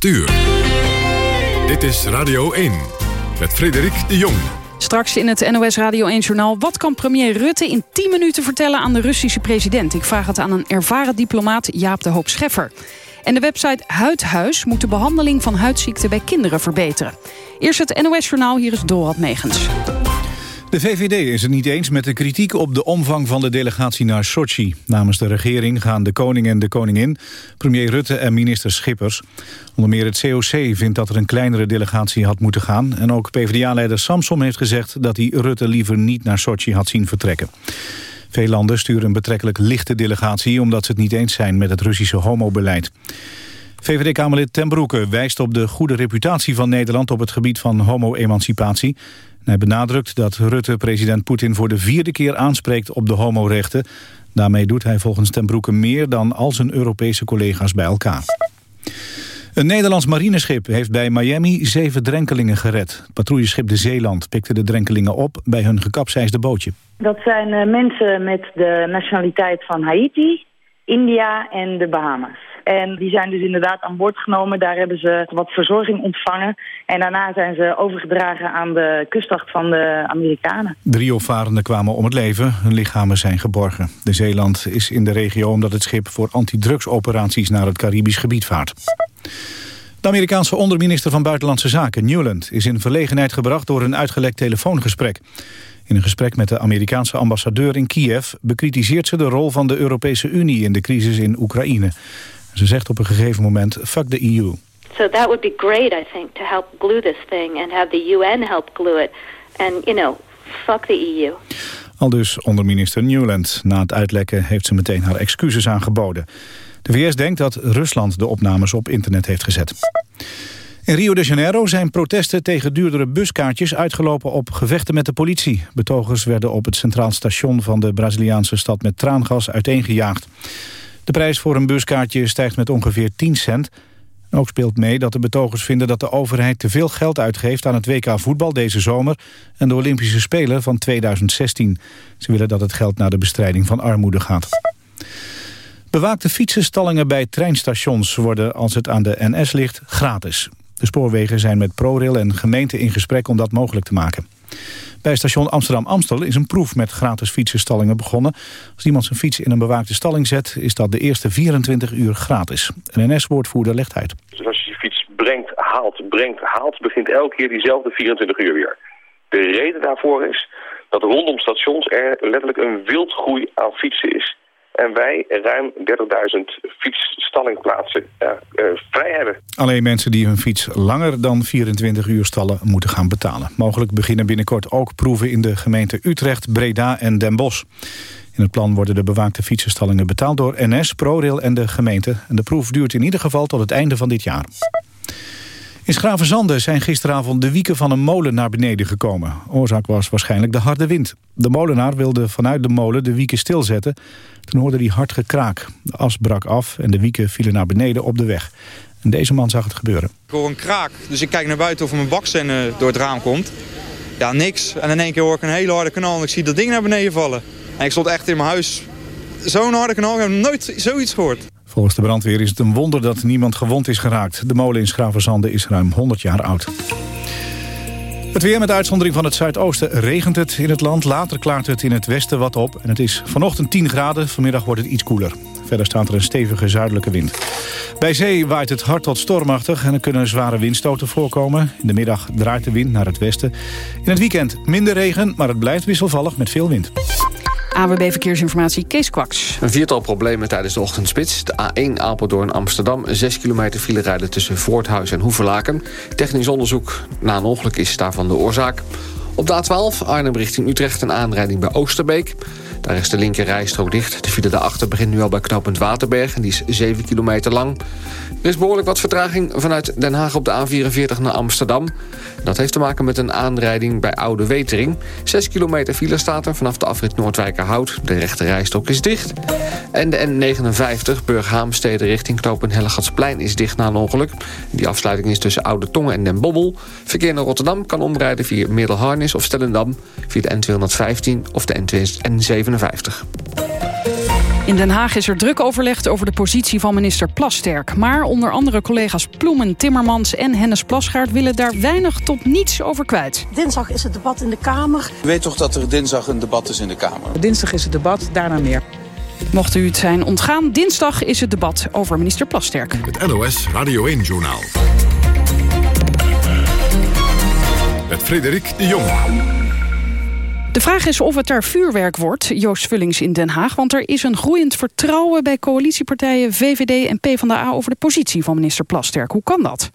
8 uur. Dit is Radio 1 met Frederik de Jong. Straks in het NOS Radio 1-journaal... wat kan premier Rutte in 10 minuten vertellen aan de Russische president? Ik vraag het aan een ervaren diplomaat Jaap de Hoop Scheffer. En de website Huidhuis moet de behandeling van huidziekten bij kinderen verbeteren. Eerst het NOS-journaal, hier is Dorad Megens. De VVD is het niet eens met de kritiek op de omvang van de delegatie naar Sochi. Namens de regering gaan de koning en de koningin, premier Rutte en minister Schippers. Onder meer het COC vindt dat er een kleinere delegatie had moeten gaan. En ook PvdA-leider Samsom heeft gezegd dat hij Rutte liever niet naar Sochi had zien vertrekken. Veel landen sturen een betrekkelijk lichte delegatie... omdat ze het niet eens zijn met het Russische homobeleid. VVD-Kamerlid Ten Broeke wijst op de goede reputatie van Nederland... op het gebied van homo-emancipatie. Hij benadrukt dat Rutte president Poetin voor de vierde keer aanspreekt op de homorechten. Daarmee doet hij volgens Ten Broeke meer dan al zijn Europese collega's bij elkaar. Een Nederlands marineschip heeft bij Miami zeven drenkelingen gered. Patrouilleschip De Zeeland pikte de drenkelingen op bij hun gekapseisde bootje. Dat zijn uh, mensen met de nationaliteit van Haiti, India en de Bahamas. En die zijn dus inderdaad aan boord genomen. Daar hebben ze wat verzorging ontvangen. En daarna zijn ze overgedragen aan de kustwacht van de Amerikanen. Drie opvarenden kwamen om het leven. Hun lichamen zijn geborgen. De Zeeland is in de regio omdat het schip voor antidrugsoperaties naar het Caribisch gebied vaart. De Amerikaanse onderminister van Buitenlandse Zaken, Newland... is in verlegenheid gebracht door een uitgelekt telefoongesprek. In een gesprek met de Amerikaanse ambassadeur in Kiev... bekritiseert ze de rol van de Europese Unie in de crisis in Oekraïne. Ze zegt op een gegeven moment, fuck the EU. So that would be great, I think, to help glue this thing... and have the UN help glue it. And, you know, fuck the EU. Al dus onder minister Newland. Na het uitlekken heeft ze meteen haar excuses aangeboden. De VS denkt dat Rusland de opnames op internet heeft gezet. In Rio de Janeiro zijn protesten tegen duurdere buskaartjes uitgelopen op gevechten met de politie. Betogers werden op het centraal station van de Braziliaanse stad met traangas uiteengejaagd. De prijs voor een buskaartje stijgt met ongeveer 10 cent. Ook speelt mee dat de betogers vinden dat de overheid te veel geld uitgeeft aan het WK voetbal deze zomer en de Olympische Spelen van 2016. Ze willen dat het geld naar de bestrijding van armoede gaat. Bewaakte fietsenstallingen bij treinstations worden, als het aan de NS ligt, gratis. De spoorwegen zijn met ProRail en gemeente in gesprek om dat mogelijk te maken. Bij station Amsterdam-Amstel is een proef met gratis fietsenstallingen begonnen. Als iemand zijn fiets in een bewaakte stalling zet... is dat de eerste 24 uur gratis. Een NS-woordvoerder legt uit. Dus als je je fiets brengt, haalt, brengt, haalt... begint elke keer diezelfde 24 uur weer. De reden daarvoor is dat rondom stations er letterlijk een wildgroei aan fietsen is en wij ruim 30.000 fietsstallingplaatsen uh, vrij hebben. Alleen mensen die hun fiets langer dan 24 uur stallen moeten gaan betalen. Mogelijk beginnen binnenkort ook proeven in de gemeente Utrecht, Breda en Den Bosch. In het plan worden de bewaakte fietsenstallingen betaald door NS, ProRail en de gemeente. En de proef duurt in ieder geval tot het einde van dit jaar. In Schravenzande zijn gisteravond de wieken van een molen naar beneden gekomen. Oorzaak was waarschijnlijk de harde wind. De molenaar wilde vanuit de molen de wieken stilzetten. Toen hoorde hij hard gekraak. De as brak af en de wieken vielen naar beneden op de weg. En deze man zag het gebeuren. Ik hoor een kraak, dus ik kijk naar buiten of er mijn baksteen door het raam komt. Ja, niks. En in één keer hoor ik een hele harde kanaal en ik zie dat ding naar beneden vallen. En ik stond echt in mijn huis. Zo'n harde kanaal, ik heb nooit zoiets gehoord. Volgens de brandweer is het een wonder dat niemand gewond is geraakt. De molen in Schravenzande is ruim 100 jaar oud. Het weer met uitzondering van het zuidoosten regent het in het land. Later klaart het in het westen wat op. En het is vanochtend 10 graden, vanmiddag wordt het iets koeler. Verder staat er een stevige zuidelijke wind. Bij zee waait het hard tot stormachtig en er kunnen zware windstoten voorkomen. In de middag draait de wind naar het westen. In het weekend minder regen, maar het blijft wisselvallig met veel wind. AWB Verkeersinformatie, Kees Kwaks. Een viertal problemen tijdens de ochtendspits. De A1 Apeldoorn Amsterdam, 6 kilometer file rijden tussen Voorthuis en Hoevelaken. Technisch onderzoek na een ongeluk is daarvan de oorzaak. Op de A12 Arnhem richting Utrecht een aanrijding bij Oosterbeek. Daar is de linker rijstrook dicht. De file daarachter begint nu al bij knooppunt Waterberg... en die is 7 kilometer lang. Er is behoorlijk wat vertraging vanuit Den Haag op de A44 naar Amsterdam. Dat heeft te maken met een aanrijding bij Oude Wetering. 6 kilometer file staat er vanaf de afrit Noordwijkerhout. De rechte rijstrook is dicht. En de N59 Burghaamstede richting knooppunt Hellegatsplein is dicht na een ongeluk. Die afsluiting is tussen Oude Tongen en Den Bobbel. Verkeer naar Rotterdam kan omrijden via Middelharnis of Stellendam... via de N215 of de N57. In Den Haag is er druk overlegd over de positie van minister Plasterk. Maar onder andere collega's Ploemen, Timmermans en Hennis Plasgaard... willen daar weinig tot niets over kwijt. Dinsdag is het debat in de Kamer. U weet toch dat er dinsdag een debat is in de Kamer? Dinsdag is het debat, daarna meer. Mocht u het zijn ontgaan, dinsdag is het debat over minister Plasterk. Het NOS Radio 1-journaal. Met Frederik de Jong. De vraag is of het daar vuurwerk wordt, Joost Vullings in Den Haag. Want er is een groeiend vertrouwen bij coalitiepartijen VVD en PvdA... over de positie van minister Plasterk. Hoe kan dat?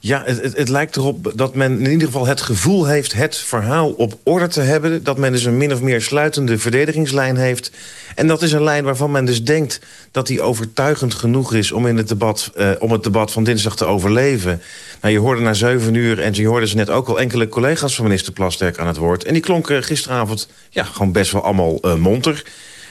Ja, het, het, lijkt erop dat men in ieder geval het gevoel heeft... het verhaal op orde te hebben. Dat men dus een min of meer sluitende verdedigingslijn heeft. En dat is een lijn waarvan men dus denkt dat die overtuigend genoeg is... om, in het, debat, uh, om het debat van dinsdag te overleven. Nou, je hoorde na zeven uur, en je hoorde ze net ook al... enkele collega's van minister Plasterk aan het woord. En die klonken gisteravond ja, gewoon best wel allemaal uh, monter.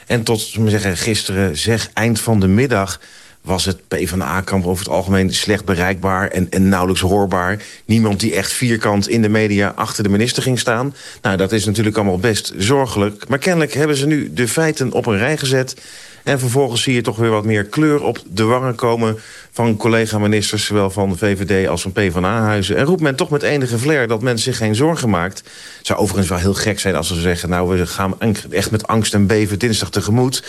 En tot zeggen, gisteren, zeg, eind van de middag was het PvdA-kamp over het algemeen slecht bereikbaar en, en nauwelijks hoorbaar. Niemand die echt vierkant in de media achter de minister ging staan. Nou, dat is natuurlijk allemaal best zorgelijk. Maar kennelijk hebben ze nu de feiten op een rij gezet... En vervolgens zie je toch weer wat meer kleur op de wangen komen... van collega-ministers, zowel van de VVD als van PvdA-huizen. En roept men toch met enige flair dat men zich geen zorgen maakt. Het zou overigens wel heel gek zijn als ze zeggen... nou, we gaan echt met angst en beven dinsdag tegemoet.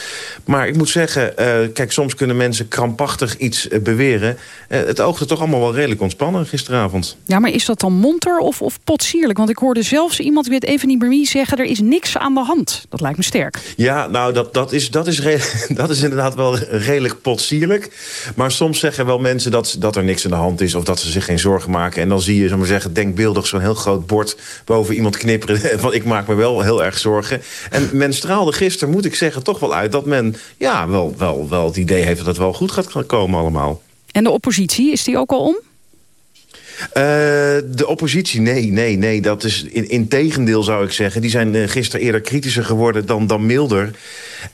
Maar ik moet zeggen, uh, kijk, soms kunnen mensen krampachtig iets uh, beweren. Uh, het oogde toch allemaal wel redelijk ontspannen gisteravond. Ja, maar is dat dan monter of, of potsierlijk? Want ik hoorde zelfs iemand, ik weet even niet meer wie, zeggen... er is niks aan de hand. Dat lijkt me sterk. Ja, nou, dat, dat is, dat is redelijk dat is inderdaad wel redelijk potsierlijk. Maar soms zeggen wel mensen dat, dat er niks aan de hand is... of dat ze zich geen zorgen maken. En dan zie je, maar zeggen, denkbeeldig zo'n heel groot bord... boven iemand knipperen, van ik maak me wel heel erg zorgen. En men straalde gisteren, moet ik zeggen, toch wel uit... dat men ja, wel, wel, wel het idee heeft dat het wel goed gaat komen allemaal. En de oppositie, is die ook al om? Uh, de oppositie, nee, nee, nee. Dat is in, tegendeel zou ik zeggen. Die zijn uh, gisteren eerder kritischer geworden dan, dan milder.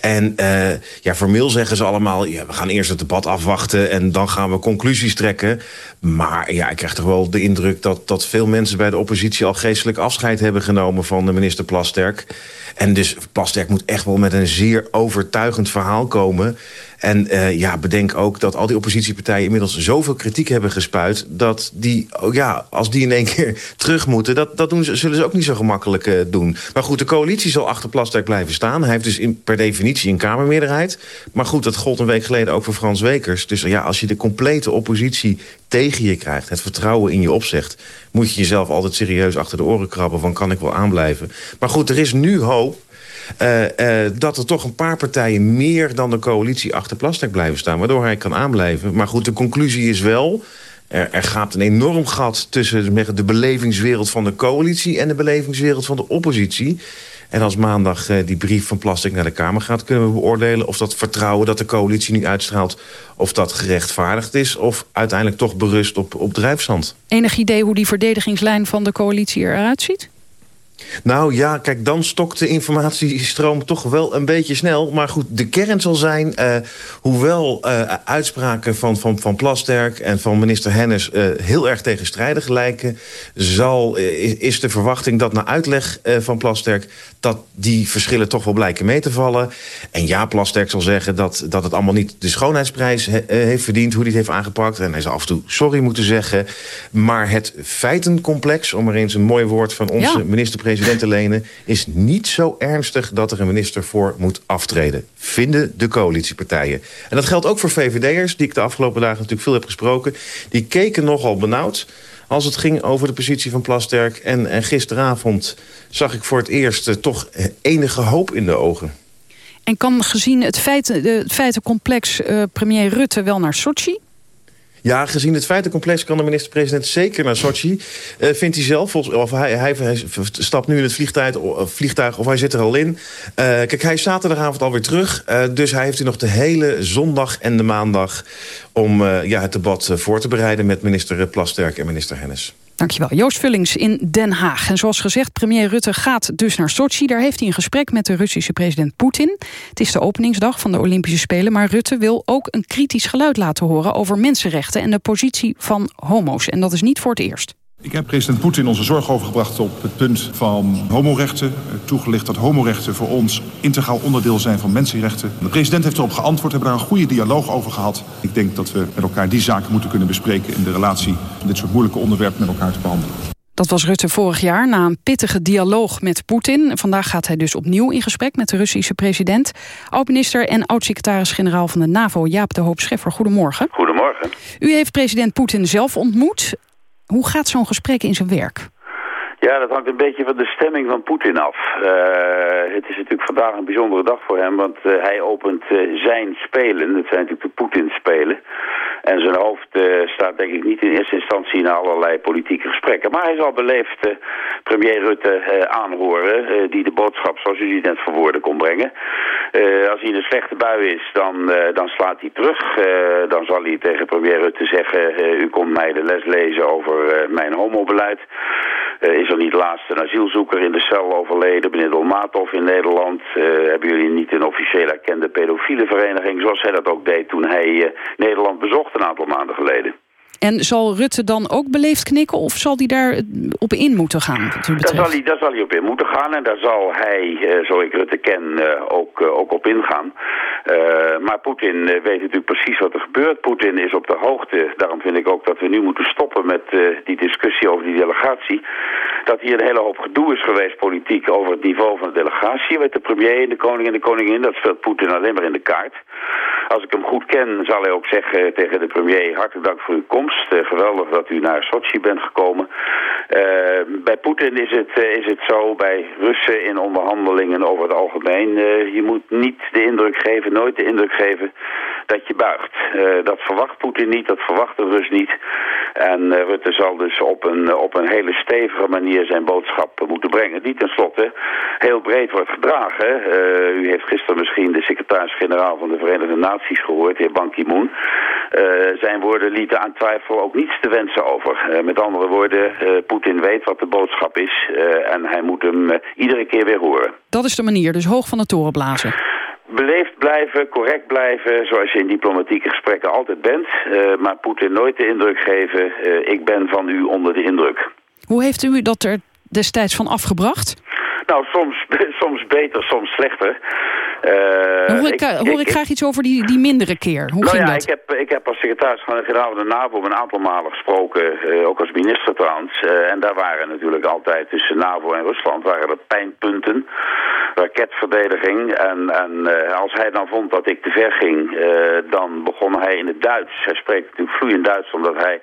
En uh, ja, formeel zeggen ze allemaal... We gaan eerst het debat afwachten en dan gaan we conclusies trekken. Maar ja, ik krijg toch wel de indruk dat, dat veel mensen bij de oppositie... al geestelijk afscheid hebben genomen van de minister Plasterk. En dus Plasterk moet echt wel met een zeer overtuigend verhaal komen... En uh, ja, bedenk ook dat al die oppositiepartijen inmiddels zoveel kritiek hebben gespuit... dat die, oh ja, als die in één keer terug moeten... dat, dat doen ze, zullen ze ook niet zo gemakkelijk uh, doen. Maar goed, de coalitie zal achter Plasterk blijven staan. Hij heeft dus in, per definitie een Kamermeerderheid. Maar goed, dat gold een week geleden ook voor Frans Wekers. Dus ja, als je de complete oppositie tegen je krijgt... het vertrouwen in je opzegt... moet je jezelf altijd serieus achter de oren krabben... van kan ik wel aanblijven. Maar goed, er is nu hoop... Uh, uh, dat er toch een paar partijen meer dan de coalitie achter Plastic blijven staan. Waardoor hij kan aanblijven. Maar goed, de conclusie is wel... Er, er gaat een enorm gat tussen de belevingswereld van de coalitie... en de belevingswereld van de oppositie. En als maandag uh, die brief van Plastic naar de Kamer gaat... kunnen we beoordelen of dat vertrouwen dat de coalitie nu uitstraalt... of dat gerechtvaardigd is of uiteindelijk toch berust op, op drijfzand. Enig idee hoe die verdedigingslijn van de coalitie eruit ziet? Nou ja, kijk, dan stokt de informatiestroom toch wel een beetje snel. Maar goed, de kern zal zijn, uh, hoewel uh, uitspraken van, van, van Plasterk en van minister Hennis uh, heel erg tegenstrijdig lijken, zal, is de verwachting dat na uitleg van Plasterk, dat die verschillen toch wel blijken mee te vallen. En ja, Plasterk zal zeggen dat, dat het allemaal niet de schoonheidsprijs he, heeft verdiend, hoe hij het heeft aangepakt. En hij zal af en toe sorry moeten zeggen. Maar het feitencomplex, om er eens een mooi woord van onze ja. minister-president te lenen... is niet zo ernstig dat er een minister voor moet aftreden. Vinden de coalitiepartijen. En dat geldt ook voor VVD'ers, die ik de afgelopen dagen natuurlijk veel heb gesproken. Die keken nogal benauwd als het ging over de positie van Plasterk. En, en gisteravond zag ik voor het eerst uh, toch enige hoop in de ogen. En kan gezien het, feit, het feitencomplex uh, premier Rutte wel naar Sochi? Ja, gezien het feitencomplex kan de minister-president zeker naar Sochi. Uh, vindt hij zelf, of hij, hij, stapt nu in het vliegtuig, vliegtuig of hij zit er al in. Uh, kijk, hij is zaterdagavond alweer terug. Dus hij heeft nu nog de hele zondag en de maandag... om ja, het debat voor te bereiden met minister Plasterk en minister Hennis. Dankjewel. Joost Vullings in Den Haag. En zoals gezegd, premier Rutte gaat dus naar Sochi. Daar heeft hij een gesprek met de Russische president Poetin. Het is de openingsdag van de Olympische Spelen... maar Rutte wil ook een kritisch geluid laten horen... over mensenrechten en de positie van homo's. En dat is niet voor het eerst. Ik heb president Poetin onze zorg overgebracht op het punt van homorechten. Toegelicht dat homorechten voor ons integraal onderdeel zijn van mensenrechten. De president heeft erop geantwoord, hebben daar een goede dialoog over gehad. Ik denk dat we met elkaar die zaken moeten kunnen bespreken... in de relatie om dit soort moeilijke onderwerpen met elkaar te behandelen. Dat was Rutte vorig jaar na een pittige dialoog met Poetin. Vandaag gaat hij dus opnieuw in gesprek met de Russische president. Oud-minister en oud-secretaris-generaal van de NAVO Jaap de Hoop Scheffer. Goedemorgen. Goedemorgen. U heeft president Poetin zelf ontmoet. Hoe gaat zo'n gesprek in zijn werk? Ja, dat hangt een beetje van de stemming van Poetin af. Uh, het is natuurlijk vandaag een bijzondere dag voor hem, want uh, hij opent uh, zijn spelen. Het zijn natuurlijk de Poetin-spelen. En zijn hoofd staat denk ik niet in eerste instantie in allerlei politieke gesprekken. Maar hij zal beleefd premier Rutte aanhoren, die de boodschap, zoals u die net verwoorden, kon brengen. als hij in een slechte bui is, dan, dan slaat hij terug. dan zal hij tegen premier Rutte zeggen, u komt mij de les lezen over mijn homobeleid. Is er niet laatst een asielzoeker in de cel overleden, meneer Dolmatov in Nederland? Uh, hebben jullie niet een officieel erkende pedofiele vereniging, zoals hij dat ook deed toen hij uh, Nederland bezocht een aantal maanden geleden? En zal Rutte dan ook beleefd knikken of zal hij daar op in moeten gaan? Daar zal, hij, daar zal hij op in moeten gaan en daar zal hij, uh, zo ik Rutte ken, uh, ook, uh, ook op ingaan. maar Poetin weet natuurlijk precies wat er gebeurt. Poetin is op de hoogte. Daarom vind ik ook dat we nu moeten stoppen met die discussie over die delegatie. Dat hier een hele hoop gedoe is geweest politiek over het niveau van de delegatie. Met de premier en de koning en de koningin. Dat speelt Poetin alleen maar in de kaart. Als ik hem goed ken zal hij ook zeggen tegen de premier... hartelijk dank voor uw komst. geweldig dat u naar Sochi bent gekomen. Uh, bij Poetin is het, uh, is het zo, bij Russen in onderhandelingen over het algemeen... Je moet niet de indruk geven, nooit de indruk geven dat je buigt. dat verwacht Poetin niet, dat verwacht de Rus niet. En Rutte zal dus op een, op een hele stevige manier zijn boodschap moeten brengen. Die tenslotte heel breed wordt gedragen. u heeft gisteren misschien de secretaris-generaal van de Verenigde Naties gehoord, heer Ban Ki-moon. zijn woorden lieten aan twijfel ook niets te wensen over. met andere woorden, Poetin weet wat de boodschap is en hij moet hem iedere keer weer horen. Dat is de manier, dus hoog van de toren blazen. Beleefd blijven, correct blijven, zoals je in diplomatieke gesprekken altijd bent. Uh, maar Poetin nooit de indruk geven, ik ben van u onder de indruk. Hoe heeft u dat er destijds van afgebracht? Nou, soms, soms beter, soms slechter. Uh, hoor ik, ik, hoor ik, ik graag iets over die, die mindere keer. Hoe nou ging ja, dat? Ik heb, ik heb als secretaris-generaal van de NAVO een aantal malen gesproken, uh, ook als minister trouwens. Uh, en daar waren natuurlijk altijd tussen NAVO en Rusland waren er pijnpunten, raketverdediging. En, en als hij dan vond dat ik te ver ging, dan begon hij in het Duits. Hij spreekt natuurlijk vloeiend Duits omdat hij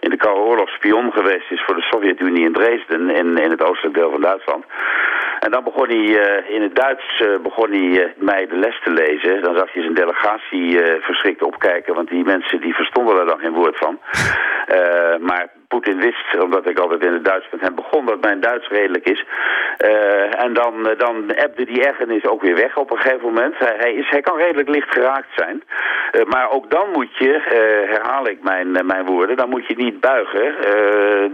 in de Koude Oorlog spion geweest is voor de Sovjet-Unie in Dresden, in, in het oostelijk deel van Duitsland. En dan begon hij uh, in het Duits uh, begon hij, uh, mij de les te lezen. Dan zag je zijn delegatie verschrikt opkijken, want die mensen die verstonden er dan geen woord van. maar Poetin wist, omdat ik altijd in het Duits met hem begon, dat mijn Duits redelijk is. Uh, en dan, uh, dan ebde die ergernis ook weer weg op een gegeven moment. Hij, is, hij kan redelijk licht geraakt zijn. Uh, maar ook dan moet je, herhaal ik mijn, mijn woorden, dan moet je niet buigen.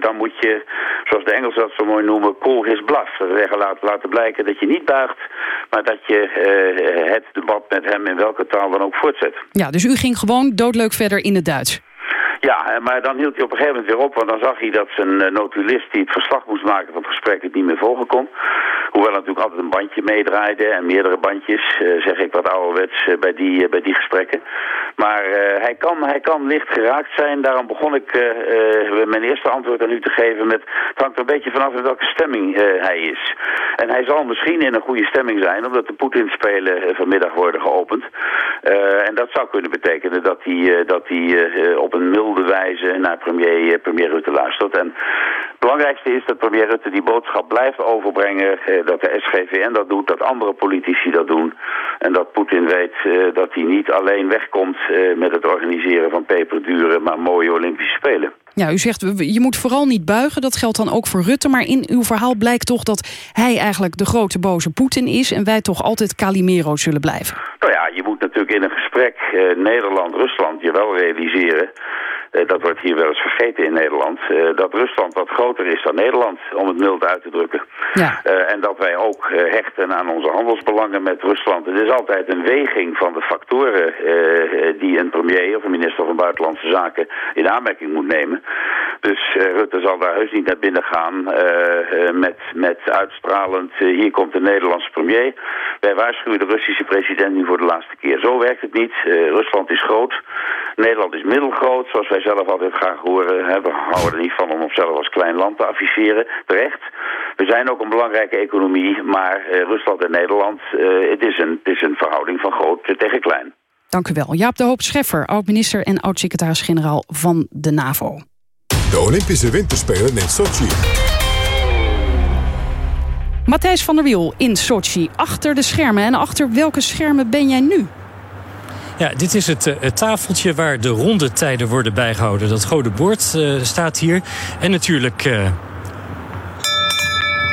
dan moet je, zoals de Engelsen dat zo mooi noemen, call his bluff. Zeggen, laat, laten blijken dat je niet buigt, maar dat je het debat met hem in welke taal dan ook voortzet. Ja, dus u ging gewoon doodleuk verder in het Duits. Ja, maar dan hield hij op een gegeven moment weer op, want dan zag hij dat zijn uh, notulist die het verslag moest maken van het gesprek het niet meer volgen kon. Hoewel natuurlijk altijd een bandje meedraaide en meerdere bandjes, uh, zeg ik wat ouderwets, uh, bij, die, bij die gesprekken. Maar hij, kan, hij kan licht geraakt zijn, daarom begon ik mijn eerste antwoord aan u te geven met, het hangt er een beetje vanaf in welke stemming hij is. En hij zal misschien in een goede stemming zijn, omdat de Poetin-spelen vanmiddag worden geopend. en dat zou kunnen betekenen dat hij, dat hij op een milde wijze naar premier, premier Rutte luistert. En het belangrijkste is dat premier Rutte die boodschap blijft overbrengen. Eh, dat de SGVN dat doet, dat andere politici dat doen. En dat Poetin weet eh, dat hij niet alleen wegkomt eh, met het organiseren van peperdure, maar mooie Olympische Spelen. Ja, u zegt, je moet vooral niet buigen. Dat geldt dan ook voor Rutte. Maar in uw verhaal blijkt toch dat hij eigenlijk de grote boze Poetin is... en wij toch altijd Calimero zullen blijven. Nou ja, je moet natuurlijk in een gesprek uh, Nederland-Rusland je wel realiseren... Uh, dat wordt hier wel eens vergeten in Nederland... Uh, dat Rusland wat groter is dan Nederland, om het mild uit te drukken. Ja. en dat wij ook hechten aan onze handelsbelangen met Rusland. Het is altijd een weging van de factoren die een premier of een minister van Buitenlandse Zaken in aanmerking moet nemen. Dus Rutte zal daar heus niet naar binnen gaan met, met uitstralend... hier komt de Nederlandse premier. Wij waarschuwen de Russische president nu voor de laatste keer. Zo werkt het niet. Rusland is groot. Nederland is middelgroot, zoals wij zelf altijd graag horen. We houden er niet van om onszelf als klein land te afficheren. Terecht. We zijn ook een belangrijke economie, maar Rusland en Nederland... het, is een, het is een verhouding van groot tegen klein. Dank u wel. Jaap de Hoop Scheffer, oud-minister en oud-secretaris-generaal van de NAVO. De Olympische Winterspelen in Sochi. Matthijs van der Wiel in Sochi, achter de schermen. En achter welke schermen ben jij nu? Ja, dit is het, het, tafeltje waar de rondetijden worden bijgehouden. Dat rode bord uh, staat hier. En natuurlijk... Uh...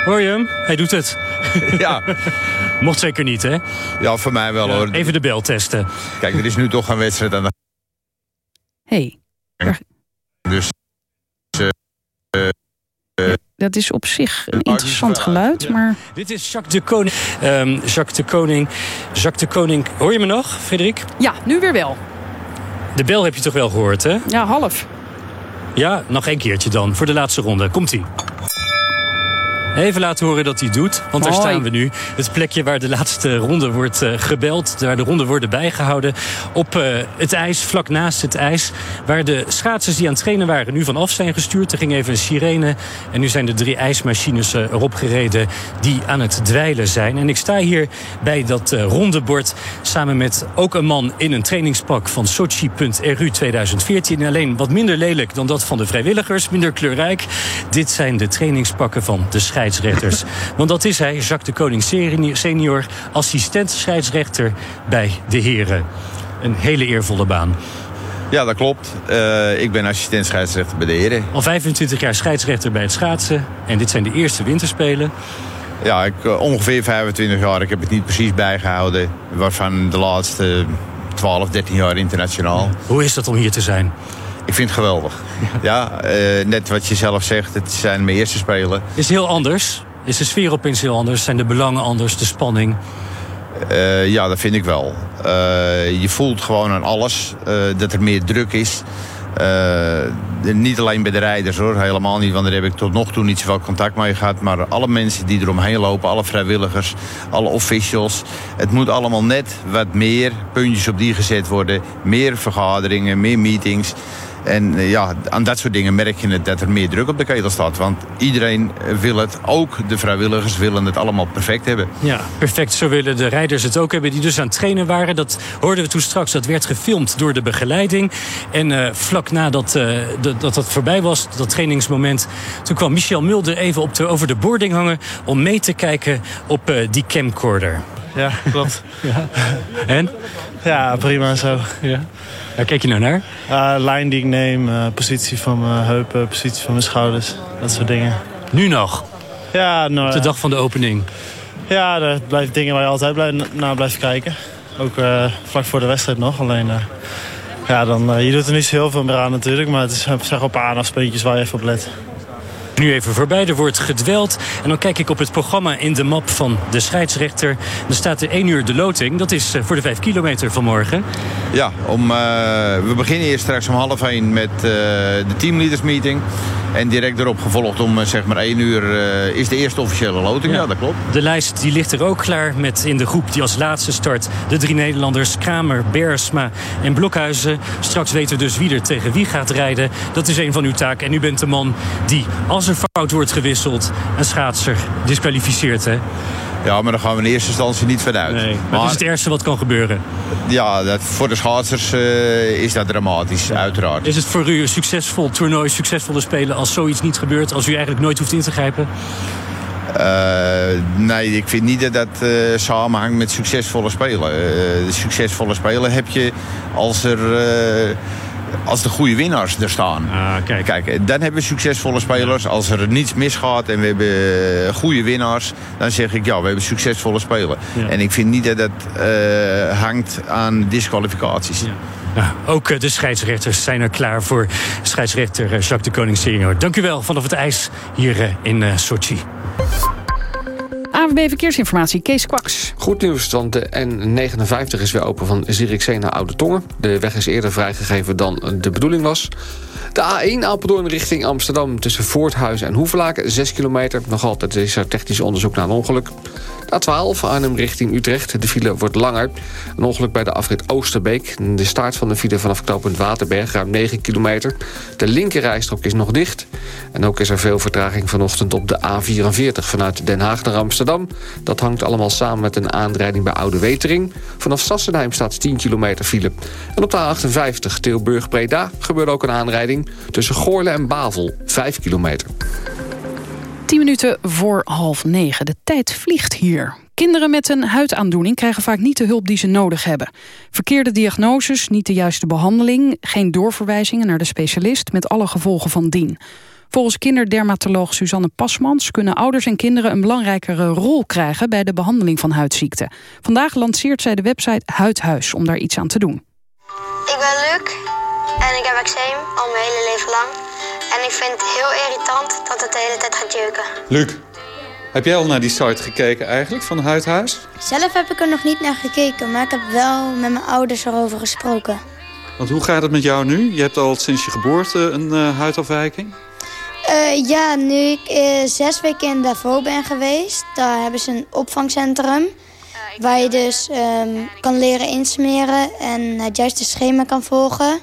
Hoor je hem? Hij doet het. Ja. Mocht zeker niet, hè? Ja, voor mij wel, hoor. Even de bel testen. Kijk, er is nu toch een wedstrijd aan de... Hey. Dat is op zich een interessant geluid, maar... Dit is Jacques de Koning. Um, Jacques de Koning. Jacques de Koning. Hoor je me nog, Frederik? Ja, nu weer wel. De bel heb je toch wel gehoord, hè? Ja, half. Ja, nog één keertje dan, voor de laatste ronde. Komt-ie. Even laten horen dat hij doet. Want daar staan we nu. Het plekje waar de laatste ronde wordt uh, gebeld. Waar de ronde worden bijgehouden. Op uh, het ijs, vlak naast het ijs. Waar de schaatsers die aan het trainen waren nu vanaf zijn gestuurd. Er ging even een sirene. En nu zijn de drie ijsmachines uh, erop gereden die aan het dweilen zijn. En ik sta hier bij dat rondebord. Samen met ook een man in een trainingspak van Sochi.ru 2014. Alleen wat minder lelijk dan dat van de vrijwilligers. Minder kleurrijk. Dit zijn de trainingspakken van de scheidsrechters scheidsrechters. Want dat is hij, Jacques de Koning senior, assistent scheidsrechter bij de heren. Een hele eervolle baan. Ja, dat klopt. Uh, ik ben assistent scheidsrechter bij de heren. Al 25 jaar scheidsrechter bij het schaatsen. En dit zijn de eerste winterspelen. Ja, ik, uh, ongeveer 25 jaar. Ik heb het niet precies bijgehouden. Waarvan de laatste 12, 13 jaar internationaal. Hoe is dat om hier te zijn? Ik vind het geweldig. Ja, uh, net wat je zelf zegt, het zijn mijn eerste spelen. Is heel anders? Is de sfeer opeens heel anders? Zijn de belangen anders? De spanning? Uh, ja, dat vind ik wel. Uh, je voelt gewoon aan alles dat er meer druk is. niet alleen bij de rijders hoor, helemaal niet. Want daar heb ik tot nog toe niet zoveel contact mee gehad. Maar alle mensen die eromheen lopen, alle vrijwilligers, alle officials. Het moet allemaal net wat meer puntjes op die gezet worden. Meer vergaderingen, meer meetings. En eh, ja, aan dat soort dingen merk je het dat er meer druk op de ketel staat. Want iedereen wil het, ook de vrijwilligers willen het allemaal perfect hebben. Ja, perfect. Zo willen de rijders het ook hebben die dus aan het trainen waren. Dat hoorden we toen straks. Dat werd gefilmd door de begeleiding. En uh, vlak nadat uh, dat, dat voorbij was, dat trainingsmoment... toen kwam Michel Mulder even op de, over de boarding hangen... om mee te kijken op uh, die camcorder. Ja, klopt. ja. En? Ja, prima zo. Ja. Waar kijk je nou naar? Uh, lijn die ik neem, uh, positie van mijn heupen, positie van mijn schouders. Dat soort dingen. Nu nog? Ja, nou, Op de dag van de opening? Ja, dat blijft dingen waar je altijd blij, naar blijft kijken. Ook uh, vlak voor de wedstrijd nog. Alleen, ja, dan, je doet er niet zo heel veel meer aan natuurlijk. Maar het is zeg, op aandachtspuntjes waar je even op let nu even voorbij. Er wordt gedweld. En dan kijk ik op het programma in de map van de scheidsrechter. Er staat er 1 uur de loting. Dat is voor de 5 kilometer van morgen. Ja, om, uh, we beginnen eerst straks om half 1 met uh, de teamleaders meeting. En direct erop gevolgd om zeg maar 1 uur uh, is de eerste officiële loting. Ja. ja. dat klopt. De lijst die ligt er ook klaar met in de groep die als laatste start. De drie Nederlanders Kramer, Bersma en Blokhuizen. Straks weten we dus wie er tegen wie gaat rijden. Dat is een van uw taken. En u bent de man die als er fout wordt gewisseld... een schaatser disqualificeert, hè? Ja, maar daar gaan we in eerste instantie niet vanuit. Nee, maar, maar dat is het ergste wat kan gebeuren. Ja, dat, voor de schaatsers uh, is dat dramatisch, ja. uiteraard. Is het voor u een succesvol toernooi, succesvolle spelen... als zoiets niet gebeurt, als u eigenlijk nooit hoeft in te grijpen? Uh, nee, ik vind niet dat dat uh, samenhangt met succesvolle spelen. succesvolle spelen heb je als er als de goede winnaars er staan. Ah, kijk. kijk, dan hebben we succesvolle spelers. Als er niets misgaat en we hebben goede winnaars... dan zeg ik, ja, we hebben succesvolle spelers. Ja. En ik vind niet dat dat uh, hangt aan disqualificaties. Ja. Nou, ook de scheidsrechters zijn er klaar voor. Scheidsrechter Jacques de Koning senior. Dank u wel vanaf het ijs hier in Sochi. AWB Verkeersinformatie, Kees Kwaks. Goed nieuws, want de N59 is weer open van Zierikzee naar Oude Tongen. De weg is eerder vrijgegeven dan de bedoeling was. De A1 Apeldoorn richting Amsterdam tussen Voorthuizen en Hoevelaken. 6 kilometer. Nog altijd is er technisch onderzoek naar een ongeluk. A12 Arnhem richting Utrecht. De file wordt langer. Een ongeluk bij de afrit Oosterbeek. De start van de file vanaf knooppunt Waterberg, ruim 9 kilometer. De linkerrijstrook is nog dicht. En ook is er veel vertraging vanochtend op de A44 vanuit Den Haag naar Amsterdam. Dat hangt allemaal samen met een aanrijding bij Oude Wetering. Vanaf Sassenheim staat 10 kilometer file. En op de A58 Tilburg-Breda gebeurde ook een aanrijding... tussen Goorle en Bavel, 5 kilometer. 10 minuten voor half negen. De tijd vliegt hier. Kinderen met een huidaandoening krijgen vaak niet de hulp die ze nodig hebben. Verkeerde diagnoses, niet de juiste behandeling... geen doorverwijzingen naar de specialist met alle gevolgen van dien. Volgens kinderdermatoloog Suzanne Pasmans... kunnen ouders en kinderen een belangrijkere rol krijgen... bij de behandeling van huidziekten. Vandaag lanceert zij de website Huidhuis om daar iets aan te doen. Ik ben Luc en ik heb eczeem al mijn hele leven lang... En ik vind het heel irritant dat het de hele tijd gaat jeuken. Luc, heb jij al naar die site gekeken eigenlijk van Huidhuis? Zelf heb ik er nog niet naar gekeken, maar ik heb wel met mijn ouders erover gesproken. Want hoe gaat het met jou nu? Je hebt al sinds je geboorte een uh, huidafwijking? Uh, ja, nu ik uh, zes weken in Davos ben geweest, daar hebben ze een opvangcentrum. Waar je dus um, kan leren insmeren en het juiste schema kan volgen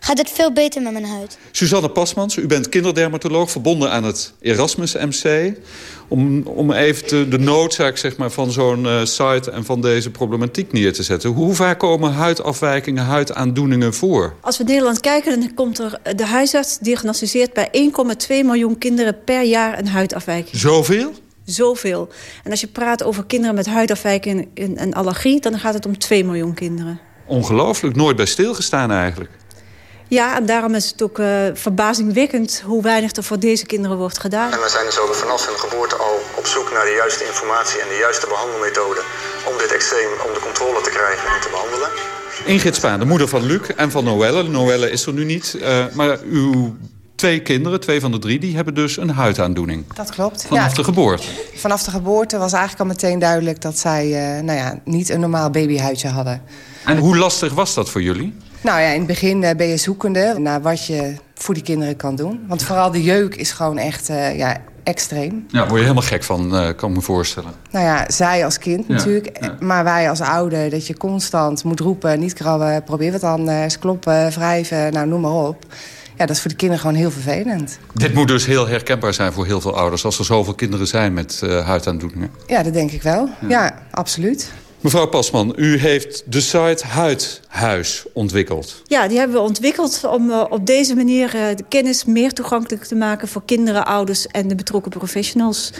gaat het veel beter met mijn huid. Suzanne Pasmans, u bent kinderdermatoloog verbonden aan het Erasmus MC. Om, om even de noodzaak zeg maar, van zo'n uh, site en van deze problematiek neer te zetten. Hoe vaak komen huidafwijkingen, huidaandoeningen voor? Als we Nederland kijken, dan komt er de huisarts diagnosticeert bij 1,2 miljoen kinderen per jaar een huidafwijking. Zoveel? Zoveel. En als je praat over kinderen met huidafwijking en allergie, dan gaat het om 2 miljoen kinderen. Ongelooflijk, nooit bij stilgestaan eigenlijk. Ja, en daarom is het ook uh, verbazingwekkend hoe weinig er voor deze kinderen wordt gedaan. En we zijn dus ook vanaf hun geboorte al op zoek naar de juiste informatie en de juiste behandelmethode om dit extreem onder controle te krijgen en te behandelen. Ingrid Spaan, de moeder van Luc en van Noelle. Noelle is er nu niet, uh, maar uw twee kinderen, twee van de drie, die hebben dus een huidaandoening. Dat klopt. Vanaf ja. de geboorte? Vanaf de geboorte was eigenlijk al meteen duidelijk dat zij uh, nou ja, niet een normaal babyhuidje hadden. En hoe lastig was dat voor jullie? Nou ja, in het begin uh, ben je zoekende naar wat je voor die kinderen kan doen. Want vooral de jeuk is gewoon echt uh, ja, extreem. Ja, word je helemaal gek van, uh, kan ik me voorstellen. Nou ja, zij als kind ja, natuurlijk. Ja. Maar wij als ouder, dat je constant moet roepen, niet krabben, probeer wat anders, kloppen, wrijven, nou noem maar op. Ja, dat is voor de kinderen gewoon heel vervelend. Dit moet dus heel herkenbaar zijn voor heel veel ouders... als er zoveel kinderen zijn met uh, huidaandoeningen. Ja, dat denk ik wel. Ja, ja absoluut. Mevrouw Pasman, u heeft de site Huidhuis ontwikkeld. Ja, die hebben we ontwikkeld om uh, op deze manier uh, de kennis meer toegankelijk te maken... voor kinderen, ouders en de betrokken professionals.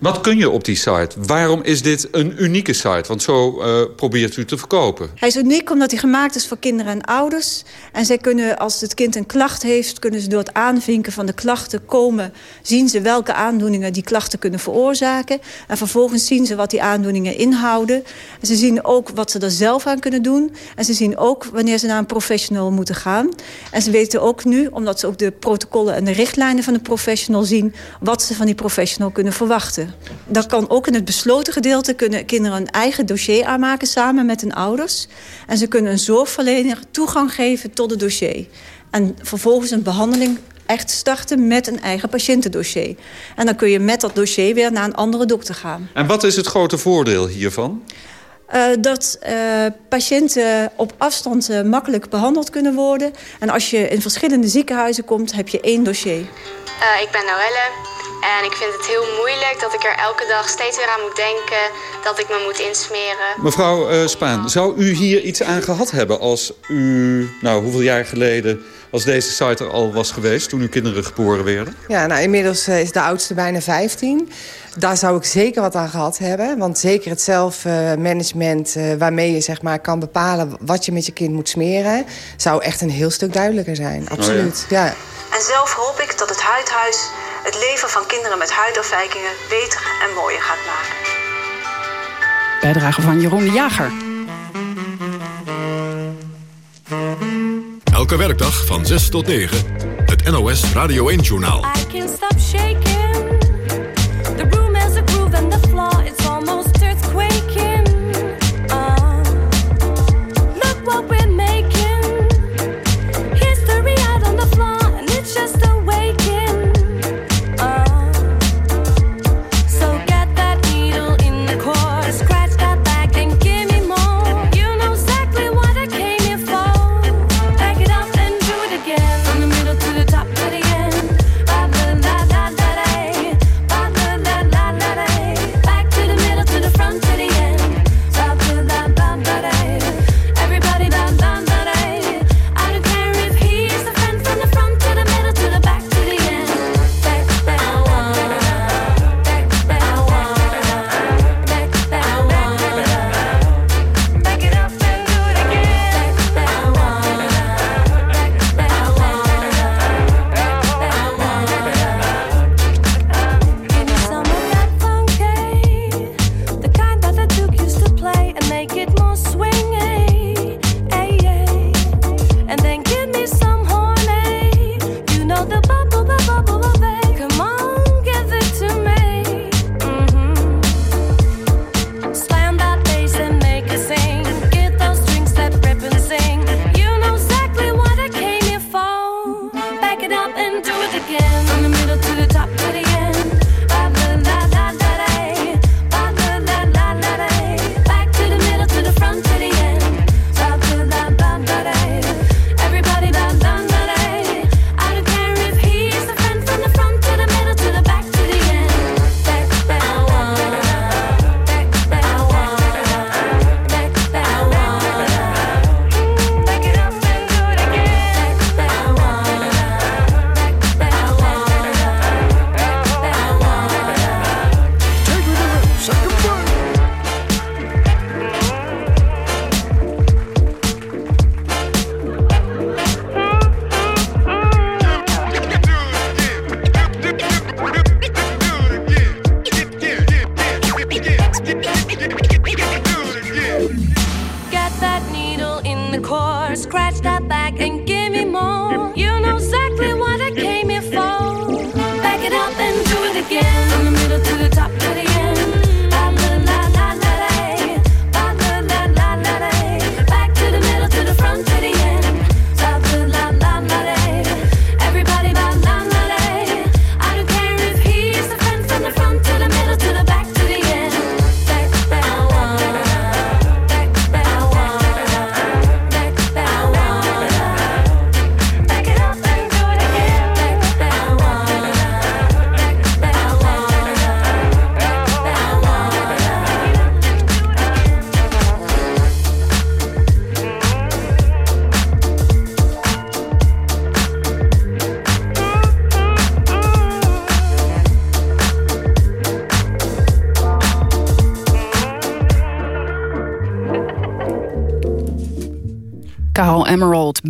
Wat kun je op die site? Waarom is dit een unieke site? Want zo uh, probeert u te verkopen. Hij is uniek omdat hij gemaakt is voor kinderen en ouders. En zij kunnen, als het kind een klacht heeft... kunnen ze door het aanvinken van de klachten komen... zien ze welke aandoeningen die klachten kunnen veroorzaken. En vervolgens zien ze wat die aandoeningen inhouden. En ze zien ook wat ze er zelf aan kunnen doen. En ze zien ook wanneer ze naar een professional moeten gaan. En ze weten ook nu, omdat ze ook de protocollen en de richtlijnen van de professional zien... wat ze van die professional kunnen verwachten. Dat kan ook in het besloten gedeelte kunnen kinderen een eigen dossier aanmaken samen met hun ouders. En ze kunnen een zorgverlener toegang geven tot het dossier. En vervolgens een behandeling echt starten met een eigen patiëntendossier. En dan kun je met dat dossier weer naar een andere dokter gaan. En wat is het grote voordeel hiervan? Uh, dat uh, patiënten op afstand uh, makkelijk behandeld kunnen worden. En als je in verschillende ziekenhuizen komt, heb je één dossier. ik ben Noelle. En ik vind het heel moeilijk dat ik er elke dag steeds weer aan moet denken... dat ik me moet insmeren. Mevrouw uh, Spaan, zou u hier iets aan gehad hebben als u... nou, hoeveel jaar geleden als deze site er al was geweest... toen uw kinderen geboren werden? Ja, nou, inmiddels uh, is de oudste bijna 15. Daar zou ik zeker wat aan gehad hebben. Want zeker het zelfmanagement uh, waarmee je zeg maar, kan bepalen... wat je met je kind moet smeren... zou echt een heel stuk duidelijker zijn. Absoluut, oh ja. ja. En zelf hoop ik dat het huidhuis het leven van kinderen met huidafwijkingen beter en mooier gaat maken. Bijdrage van Jeroen de Jager. Elke werkdag van 6 tot 9. Het NOS Radio 1-journaal. I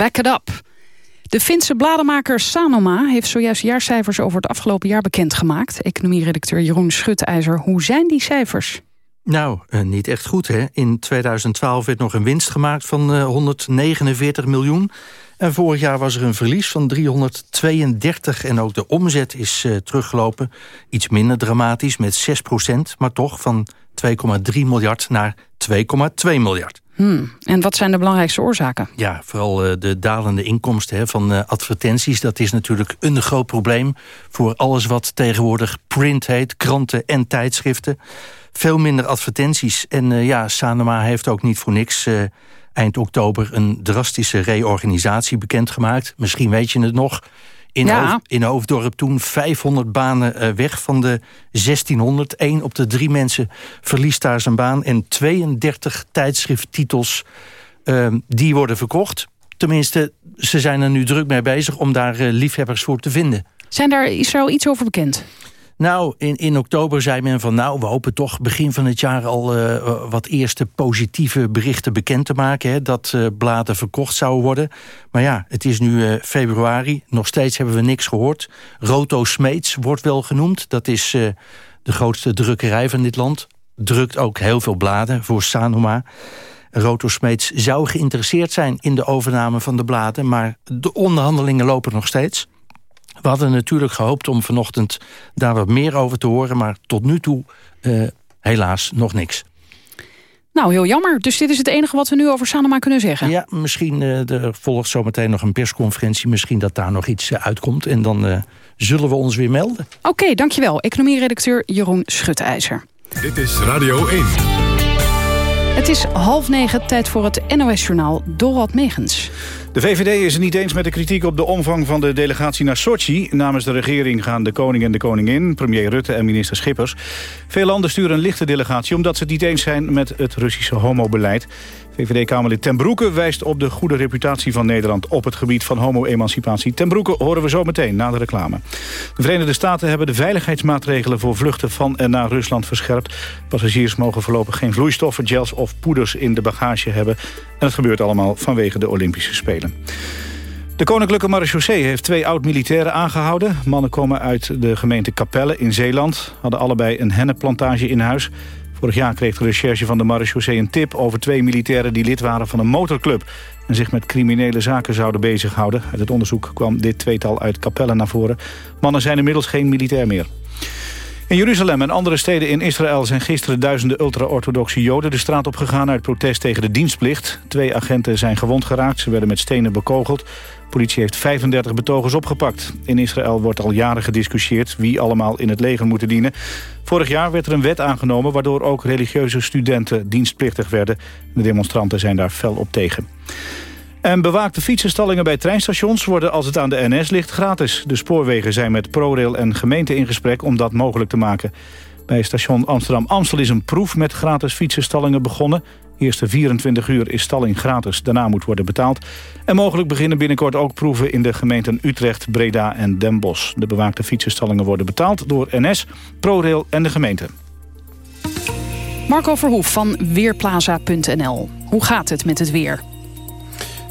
back it up. De Finse blademaker Sanoma heeft zojuist jaarcijfers over het afgelopen jaar bekendgemaakt. Economieredacteur Jeroen Schutijzer, hoe zijn die cijfers? Nou, eh, niet echt goed hè. In 2012 werd nog een winst gemaakt van eh, 149 miljoen. En vorig jaar was er een verlies van 332. En ook de omzet is eh, teruggelopen. Iets minder dramatisch met 6 procent. Maar toch van 2,3 miljard naar 2,2 miljard. Hmm. En wat zijn de belangrijkste oorzaken? Ja, vooral eh, de dalende inkomsten van eh, advertenties. Dat is natuurlijk een groot probleem voor alles wat tegenwoordig print heet. Kranten en tijdschriften. Veel minder advertenties. En eh, ja, Sanoma heeft ook niet voor niks eind oktober... een drastische reorganisatie bekendgemaakt. Misschien weet je het nog. In, Ja. Hoofd- in Hoofddorp toen 500 banen eh, weg van de 1600. Eén op de drie mensen verliest daar zijn baan. En 32 tijdschrifttitels ehm, die worden verkocht. Tenminste, ze zijn er nu druk mee bezig om daar eh, liefhebbers voor te vinden. Zijn daar, is er al iets over bekend? Nou, in, in oktober zei men van... nou, we hopen toch begin van het jaar al eh, wat eerste positieve berichten bekend te maken... Hè, dat eh, bladen verkocht zouden worden. Maar ja, het is nu eh, februari. Nog steeds hebben we niks gehoord. Roto Smeets wordt wel genoemd. Dat is de grootste drukkerij van dit land. Drukt ook heel veel bladen voor Sanoma. Roto Smeets zou geïnteresseerd zijn in de overname van de bladen... maar de onderhandelingen lopen nog steeds. We hadden natuurlijk gehoopt om vanochtend daar wat meer over te horen... maar tot nu toe eh, helaas nog niks. Nou, heel jammer. Dus dit is het enige wat we nu over Sanoma kunnen zeggen. Ja, misschien eh, er volgt zometeen nog een persconferentie. Misschien dat daar nog iets eh, uitkomt. En dan eh, zullen we ons weer melden. Oké, dankjewel. Economieredacteur Jeroen Schutijzer. Dit is Radio 1. Het is half negen, tijd voor het NOS-journaal Dorot Megens. De VVD is het niet eens met de kritiek op de omvang van de delegatie naar Sochi. Namens de regering gaan de koning en de koningin, premier Rutte en minister Schippers. Veel landen sturen een lichte delegatie omdat ze het niet eens zijn met het Russische homobeleid. VVD-Kamerlid Ten Broeke wijst op de goede reputatie van Nederland op het gebied van homo-emancipatie. Ten Broeke horen we zo meteen na de reclame. De Verenigde Staten hebben de veiligheidsmaatregelen voor vluchten van en naar Rusland verscherpt. Passagiers mogen voorlopig geen vloeistoffen, gels of poeders in de bagage hebben. En het gebeurt allemaal vanwege de Olympische Spelen. De Koninklijke Marechaussee heeft twee oud-militairen aangehouden. Mannen komen uit de gemeente Capelle in Zeeland. Hadden allebei een hennepplantage in huis. Vorig jaar kreeg de recherche van de marechaussee een tip over twee militairen die lid waren van een motorclub en zich met criminele zaken zouden bezighouden. Uit het onderzoek kwam dit tweetal uit Capelle naar voren. Mannen zijn inmiddels geen militair meer. In Jeruzalem en andere steden in Israël zijn gisteren duizenden ultra-orthodoxe joden de straat op gegaan uit protest tegen de dienstplicht. Twee agenten zijn gewond geraakt, ze werden met stenen bekogeld. De politie heeft 35 betogers opgepakt. In Israël wordt al jaren gediscussieerd wie allemaal in het leger moeten dienen. Vorig jaar werd er een wet aangenomen waardoor ook religieuze studenten dienstplichtig werden. De demonstranten zijn daar fel op tegen. En bewaakte fietsenstallingen bij treinstations worden als het aan de NS ligt gratis. De spoorwegen zijn met ProRail en gemeente in gesprek om dat mogelijk te maken. Bij station Amsterdam-Amstel is een proef met gratis fietsenstallingen begonnen. Eerste 24 uur is stalling gratis, daarna moet worden betaald. En mogelijk beginnen binnenkort ook proeven in de gemeenten Utrecht, Breda en Den Bosch. De bewaakte fietsenstallingen worden betaald door NS, ProRail en de gemeente. Marco Verhoef van Weerplaza.nl. Hoe gaat het met het weer?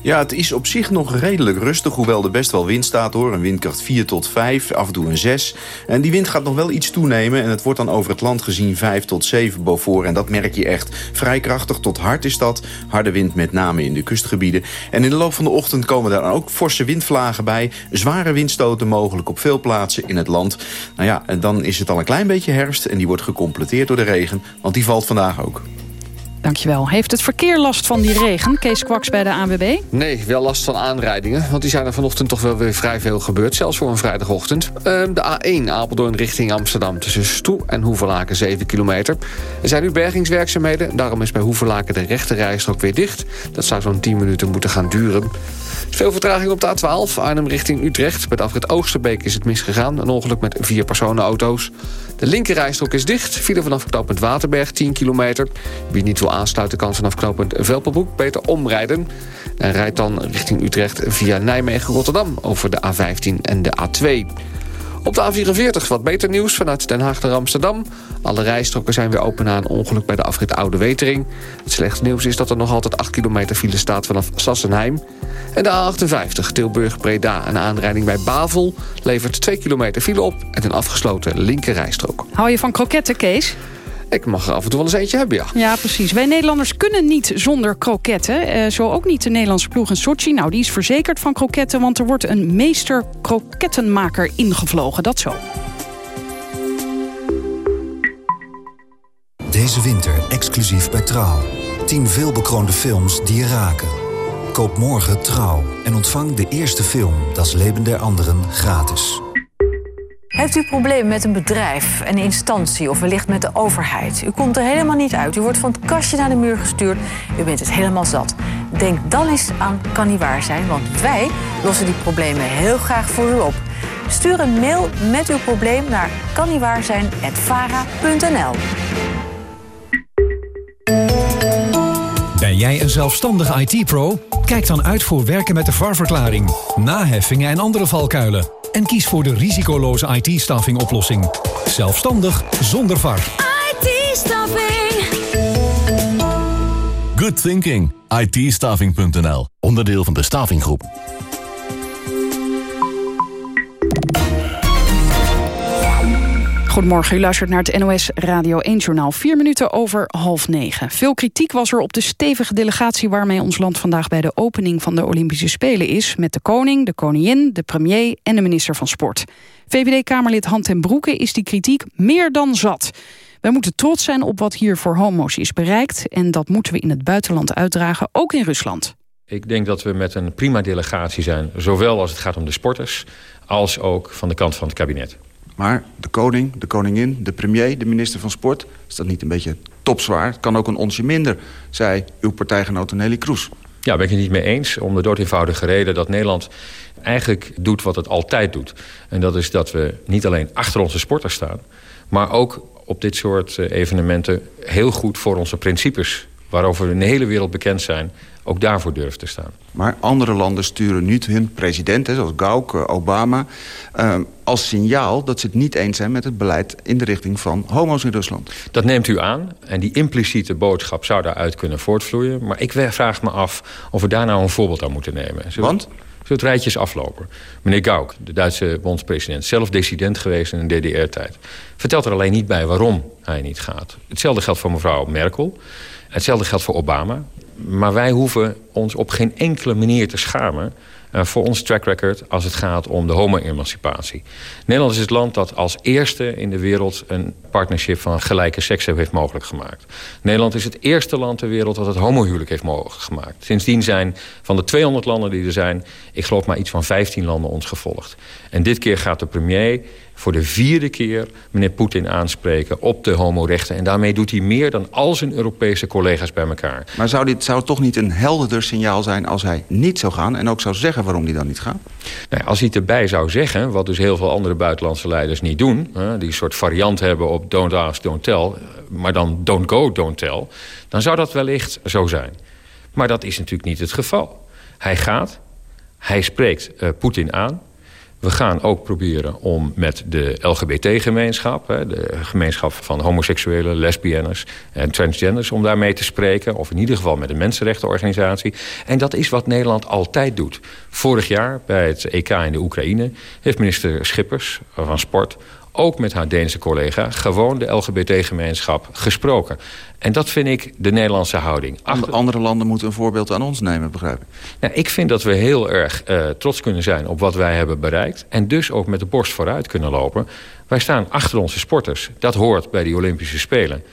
Ja, het is op zich nog redelijk rustig, hoewel er best wel wind staat hoor. Een windkracht 4 tot 5, af en toe een 6. En die wind gaat nog wel iets toenemen en het wordt dan over het land gezien 5 tot 7 boven. En dat merk je echt. Vrij krachtig tot hard is dat. Harde wind met name in de kustgebieden. En in de loop van de ochtend komen daar dan ook forse windvlagen bij. Zware windstoten mogelijk op veel plaatsen in het land. Nou ja, en dan is het al een klein beetje herfst en die wordt gecompleteerd door de regen, want die valt vandaag ook. Dankjewel. Heeft het verkeer last van die regen? Kees Kwaks bij de ANWB? Nee, wel last van aanrijdingen. Want die zijn er vanochtend toch wel weer vrij veel gebeurd. Zelfs voor een vrijdagochtend. Ehm, de A1 Apeldoorn richting Amsterdam. Tussen Stoe en Hoevelaken 7 kilometer. Er zijn nu bergingswerkzaamheden. Daarom is bij Hoevelaken de rechte rijstrook weer dicht. Dat zou zo'n 10 minuten moeten gaan duren. Veel vertraging op de A12. Arnhem richting Utrecht. Bij de afrit Oosterbeek is het misgegaan. Een ongeluk met vier personenauto's. De linkerrijstrook is dicht. File vanaf knooppunt Waterberg 10 kilometer. Wie niet wil aansluiten kan vanaf knooppunt Velpenbroek beter omrijden. En rijdt dan richting Utrecht via Nijmegen-Rotterdam over de A15 en de A2. Op de A44 wat beter nieuws vanuit Den Haag naar Amsterdam. Alle rijstroken zijn weer open na een ongeluk bij de afrit Oude Wetering. Het slechte nieuws is dat er nog altijd 8 kilometer file staat vanaf Sassenheim. En de A58 Tilburg-Breda, een aanrijding bij Bavel... levert 2 kilometer file op en een afgesloten linker rijstrook. Hou je van kroketten, Kees? Ik mag er af en toe wel eens eentje hebben, ja. Ja, precies. Wij Nederlanders kunnen niet zonder kroketten. Eh, zo ook niet de Nederlandse ploeg in Sochi. Nou, die is verzekerd van kroketten... want er wordt een meester krokettenmaker ingevlogen. Dat zo. Deze winter exclusief bij Trouw. 10 veelbekroonde films die je raken. Koop morgen Trouw en ontvang de eerste film... Das Leben der Anderen gratis. Heeft u problemen met een bedrijf, een instantie of wellicht met de overheid? U komt er helemaal niet uit. U wordt van het kastje naar de muur gestuurd. U bent het helemaal zat. Denk dan eens aan Kan Zijn, want wij lossen die problemen heel graag voor u op. Stuur een mail met uw probleem naar kanniewaarzijn.vara.nl jij een zelfstandig IT-pro? Kijk dan uit voor werken met de VAR-verklaring, naheffingen en andere valkuilen. En kies voor de risicoloze IT-staffing oplossing. Zelfstandig zonder VAR. IT-staffing. Good thinking. itstaffing.nl. Onderdeel van de Stavinggroep. Goedemorgen, u luistert naar het NOS Radio 1-journaal. Vier minuten over half negen. Veel kritiek was er op de stevige delegatie... waarmee ons land vandaag bij de opening van de Olympische Spelen is... met de koning, de koningin, de premier en de minister van Sport. VVD-Kamerlid Han ten Broeke is die kritiek meer dan zat. Wij moeten trots zijn op wat hier voor homo's is bereikt... en dat moeten we in het buitenland uitdragen, ook in Rusland. Ik denk dat we met een prima delegatie zijn... zowel als het gaat om de sporters... als ook van de kant van het kabinet. Maar de koning, de koningin, de premier, de minister van Sport... is dat niet een beetje topzwaar? Het kan ook een onsje minder, zei uw partijgenote Nelly Kroes. Ja, ben ik het niet mee eens. Om de dood eenvoudige reden dat Nederland eigenlijk doet wat het altijd doet. En dat is dat we niet alleen achter onze sporters staan... maar ook op dit soort eh, evenementen heel goed voor onze principes... waarover we in de hele wereld bekend zijn, ook daarvoor durven te staan. Maar andere landen sturen nu hun president, hè, zoals Gauck, eh, Obama... eh, als signaal dat ze het niet eens zijn met het beleid... in de richting van homo's in Rusland. Dat neemt u aan en die impliciete boodschap zou daaruit kunnen voortvloeien. Maar ik vraag me af of we daar nou een voorbeeld aan moeten nemen. Zullen Want? Zullen we het rijtjes aflopen? Meneer Gauck, de Duitse bondspresident, zelf dissident geweest in de DDR-tijd... vertelt er alleen niet bij waarom hij niet gaat. Hetzelfde geldt voor mevrouw Merkel. Hetzelfde geldt voor Obama. Maar wij hoeven ons op geen enkele manier te schamen... uh, voor ons track record als het gaat om de homo-emancipatie. Nederland is het land dat als eerste in de wereld een partnership van gelijke seks heeft mogelijk gemaakt. Nederland is het eerste land ter wereld dat het homohuwelijk heeft mogelijk gemaakt. Sindsdien zijn van de 200 landen die er zijn, ik geloof maar iets van 15 landen ons gevolgd. En dit keer gaat de premier voor de vierde keer meneer Poetin aanspreken op de homorechten. En daarmee doet hij meer dan al zijn Europese collega's bij elkaar. Maar zou dit zou toch niet een helderder signaal zijn als hij niet zou gaan... en ook zou zeggen waarom hij dan niet gaat? Nou, als hij het erbij zou zeggen, wat dus heel veel andere buitenlandse leiders niet doen... Hè, die een soort variant hebben op don't ask, don't tell... maar dan don't go, don't tell... dan zou dat wellicht zo zijn. Maar dat is natuurlijk niet het geval. Hij gaat, hij spreekt uh, Poetin aan... We gaan ook proberen om met de LGBT-gemeenschap... de gemeenschap van homoseksuelen, lesbiennes en transgenders... om daarmee te spreken, of in ieder geval met een mensenrechtenorganisatie. En dat is wat Nederland altijd doet. Vorig jaar bij het EK in de Oekraïne... heeft minister Schippers van Sport ook met haar Deense collega... gewoon de LGBT-gemeenschap gesproken. En dat vind ik de Nederlandse houding. Achter... Andere landen moeten een voorbeeld aan ons nemen, begrijp ik. Nou, ik vind dat we heel erg uh, trots kunnen zijn op wat wij hebben bereikt... en dus ook met de borst vooruit kunnen lopen. Wij staan achter onze sporters. Dat hoort bij die Olympische Spelen.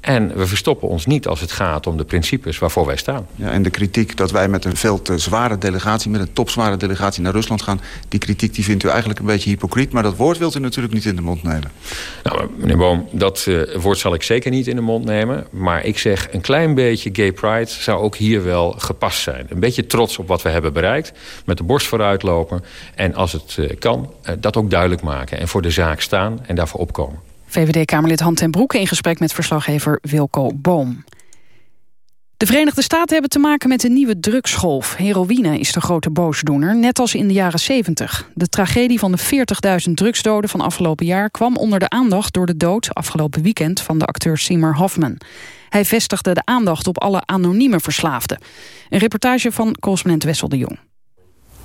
En we verstoppen ons niet als het gaat om de principes waarvoor wij staan. Ja, en de kritiek dat wij met een veel te zware delegatie... met een topzware delegatie naar Rusland gaan... die kritiek die vindt u eigenlijk een beetje hypocriet... maar dat woord wilt u natuurlijk niet in de mond nemen. Nou, meneer Boom, dat uh, woord zal ik zeker niet in de mond nemen. Maar ik zeg, een klein beetje gay pride zou ook hier wel gepast zijn. Een beetje trots op wat we hebben bereikt. Met de borst vooruit lopen. En als het uh, kan, uh, dat ook duidelijk maken. En voor de zaak staan en daarvoor opkomen. VVD-Kamerlid Han ten Broeke in gesprek met verslaggever Wilco Boom. De Verenigde Staten hebben te maken met een nieuwe drugsgolf. Heroïne is de grote boosdoener, net als in de jaren 70. De tragedie van de 40.000 drugsdoden van afgelopen jaar... kwam onder de aandacht door de dood afgelopen weekend... van de acteur Seymour Hoffman. Hij vestigde de aandacht op alle anonieme verslaafden. Een reportage van correspondent Wessel de Jong.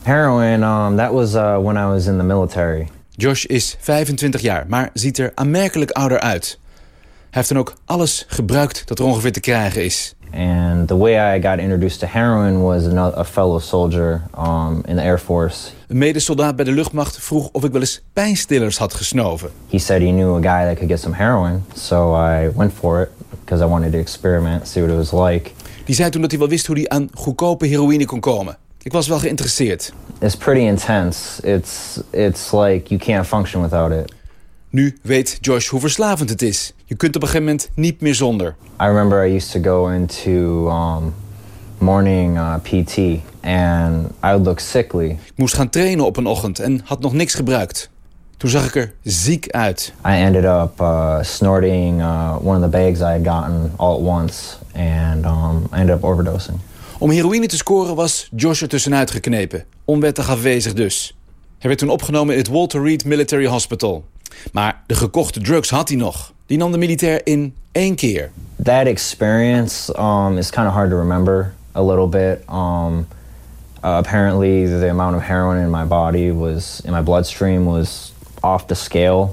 Heroin, um, that was uh, when I was in the military. Josh is 25 jaar, maar ziet er aanmerkelijk ouder uit. Hij heeft dan ook alles gebruikt dat er ongeveer te krijgen is. And the way I got introduced to heroin was a fellow soldier um, in the Air Force. Een medesoldaat bij de luchtmacht vroeg of ik wel eens pijnstillers had gesnoven. He said he knew a guy that could get some heroin, so I went for it because I wanted to experiment, see what it was like. Die zei toen dat hij wel wist hoe hij aan goedkope heroïne kon komen. Ik was wel geïnteresseerd. It's pretty intense. It's, it's like you can't function without it. Nu weet Josh hoe verslavend het is. Je kunt op een gegeven moment niet meer zonder. I remember I used to go into um, morning uh, PT and I would look sickly. Ik moest gaan trainen op een ochtend en had nog niks gebruikt. Toen zag ik er ziek uit. I ended up uh, snorting uh, one of the bags I had gotten all at once and um, I ended up overdosing. Om heroïne te scoren was Josh er tussenuit geknepen. Onwettig afwezig dus. Hij werd toen opgenomen in het Walter Reed Military Hospital. Maar de gekochte drugs had hij nog. Die nam de militair in één keer. That experience um, is kind of hard to remember a little bit. Um, uh, apparently the amount of heroin in my body was in my bloodstream was off the scale.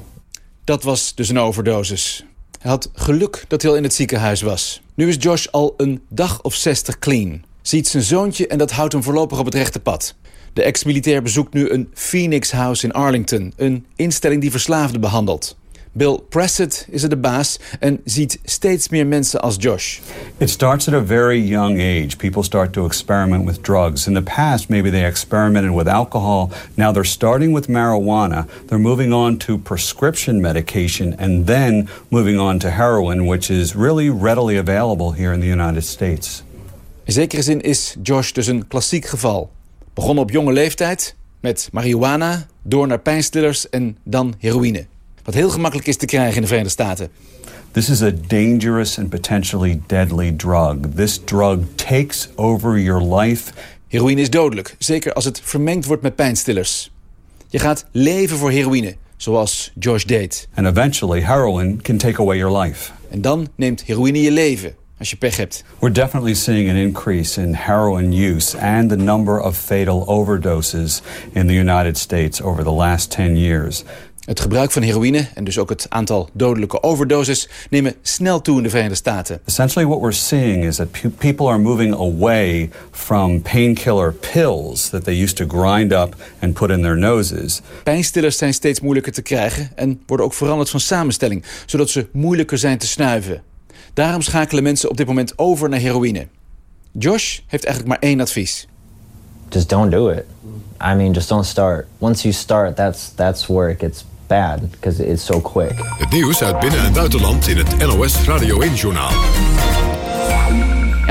Dat was dus een overdosis. Hij had geluk dat hij al in het ziekenhuis was. Nu is Josh al een dag of 60 clean ziet zijn zoontje en dat houdt hem voorlopig op het rechte pad. De ex-militair bezoekt nu een Phoenix House in Arlington, een instelling die verslaafden behandelt. Bill Pressett is er de baas en ziet steeds meer mensen als Josh. It starts at a very young age. People start to experiment with drugs. In the past, maybe they experimented with alcohol. Now they're starting with marijuana. They're moving on to prescription medication and then moving on to heroin, which is really readily available here in the United States. In zekere zin is Josh dus een klassiek geval. Begonnen op jonge leeftijd met marihuana, door naar pijnstillers en dan heroïne. Wat heel gemakkelijk is te krijgen in de Verenigde Staten. This is a dangerous and potentially deadly drug. This drug takes over your life. Heroïne is dodelijk, zeker als het vermengd wordt met pijnstillers. Je gaat leven voor heroïne, zoals Josh deed. And eventually heroin can take away your life. En dan neemt heroïne je leven als je pech hebt. We're definitely seeing an increase in heroin use and the number of fatal overdoses in the United States over the last 10 years. Het gebruik van heroïne en dus ook het aantal dodelijke overdoses nemen snel toe in de Verenigde Staten. Essentially, what we're seeing is that pe- people are moving away from painkiller pills that they used to grind up and put in their noses. Pijnstillers zijn steeds moeilijker te krijgen en worden ook veranderd van samenstelling, zodat ze moeilijker zijn te snuiven. Daarom schakelen mensen op dit moment over naar heroïne. Josh heeft eigenlijk maar één advies. Just don't do it. I mean, just don't start. Once you start, that's that's where it gets bad because it's so quick. Het nieuws uit binnen- en buitenland in het NOS Radio 1-journaal.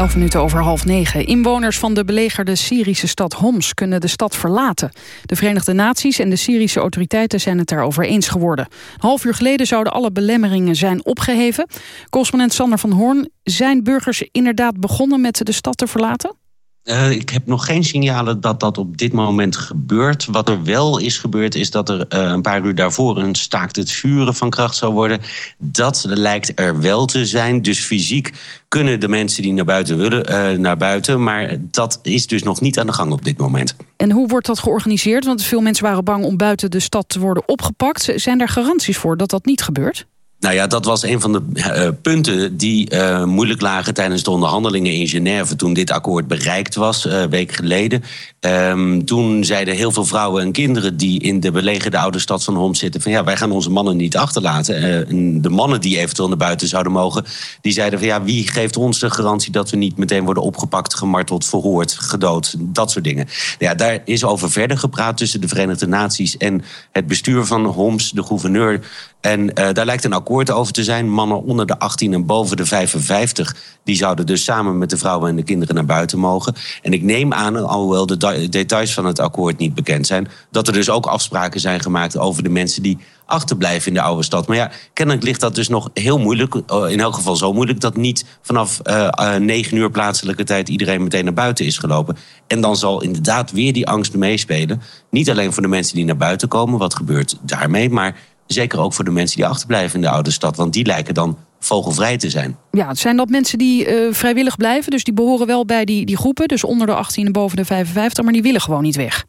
11 minuten over half negen. Inwoners van de belegerde Syrische stad Homs kunnen de stad verlaten. De Verenigde Naties en de Syrische autoriteiten zijn het daarover eens geworden. Een half uur geleden zouden alle belemmeringen zijn opgeheven. Correspondent Sander van Hoorn, zijn burgers inderdaad begonnen met de stad te verlaten? Uh, ik heb nog geen signalen dat dat op dit moment gebeurt. Wat er wel is gebeurd, is dat er uh, een paar uur daarvoor een staakt het vuren van kracht zou worden. Dat lijkt er wel te zijn. Dus fysiek kunnen de mensen die naar buiten willen, uh, naar buiten. Maar dat is dus nog niet aan de gang op dit moment. En hoe wordt dat georganiseerd? Want veel mensen waren bang om buiten de stad te worden opgepakt. Zijn er garanties voor dat dat niet gebeurt? Nou ja, dat was een van de uh, punten die uh, moeilijk lagen tijdens de onderhandelingen in Genève toen dit akkoord bereikt was, een week geleden. Um, toen zeiden heel veel vrouwen en kinderen die in de belegerde oude stad van Homs zitten: van ja, wij gaan onze mannen niet achterlaten. de mannen die eventueel naar buiten zouden mogen, die zeiden van ja, wie geeft ons de garantie dat we niet meteen worden opgepakt, gemarteld, verhoord, gedood, dat soort dingen. Ja, daar is over verder gepraat tussen de Verenigde Naties en het bestuur van Homs, de gouverneur. En daar lijkt een akkoord over te zijn. Mannen onder de 18 en boven de 55... die zouden dus samen met de vrouwen en de kinderen naar buiten mogen. En ik neem aan, alhoewel de details van het akkoord niet bekend zijn... dat er dus ook afspraken zijn gemaakt over de mensen die achterblijven in de oude stad. Maar ja, kennelijk ligt dat dus nog heel moeilijk. In elk geval zo moeilijk dat niet vanaf uh, uh, 9 uur plaatselijke tijd... iedereen meteen naar buiten is gelopen. En dan zal inderdaad weer die angst meespelen. Niet alleen voor de mensen die naar buiten komen, wat gebeurt daarmee... maar Zeker ook voor de mensen die achterblijven in de oude stad. Want die lijken dan vogelvrij te zijn. Ja, zijn dat mensen die uh, vrijwillig blijven? Dus die behoren wel bij die, die groepen. Dus onder de 18 en boven de 55. Maar die willen gewoon niet weg.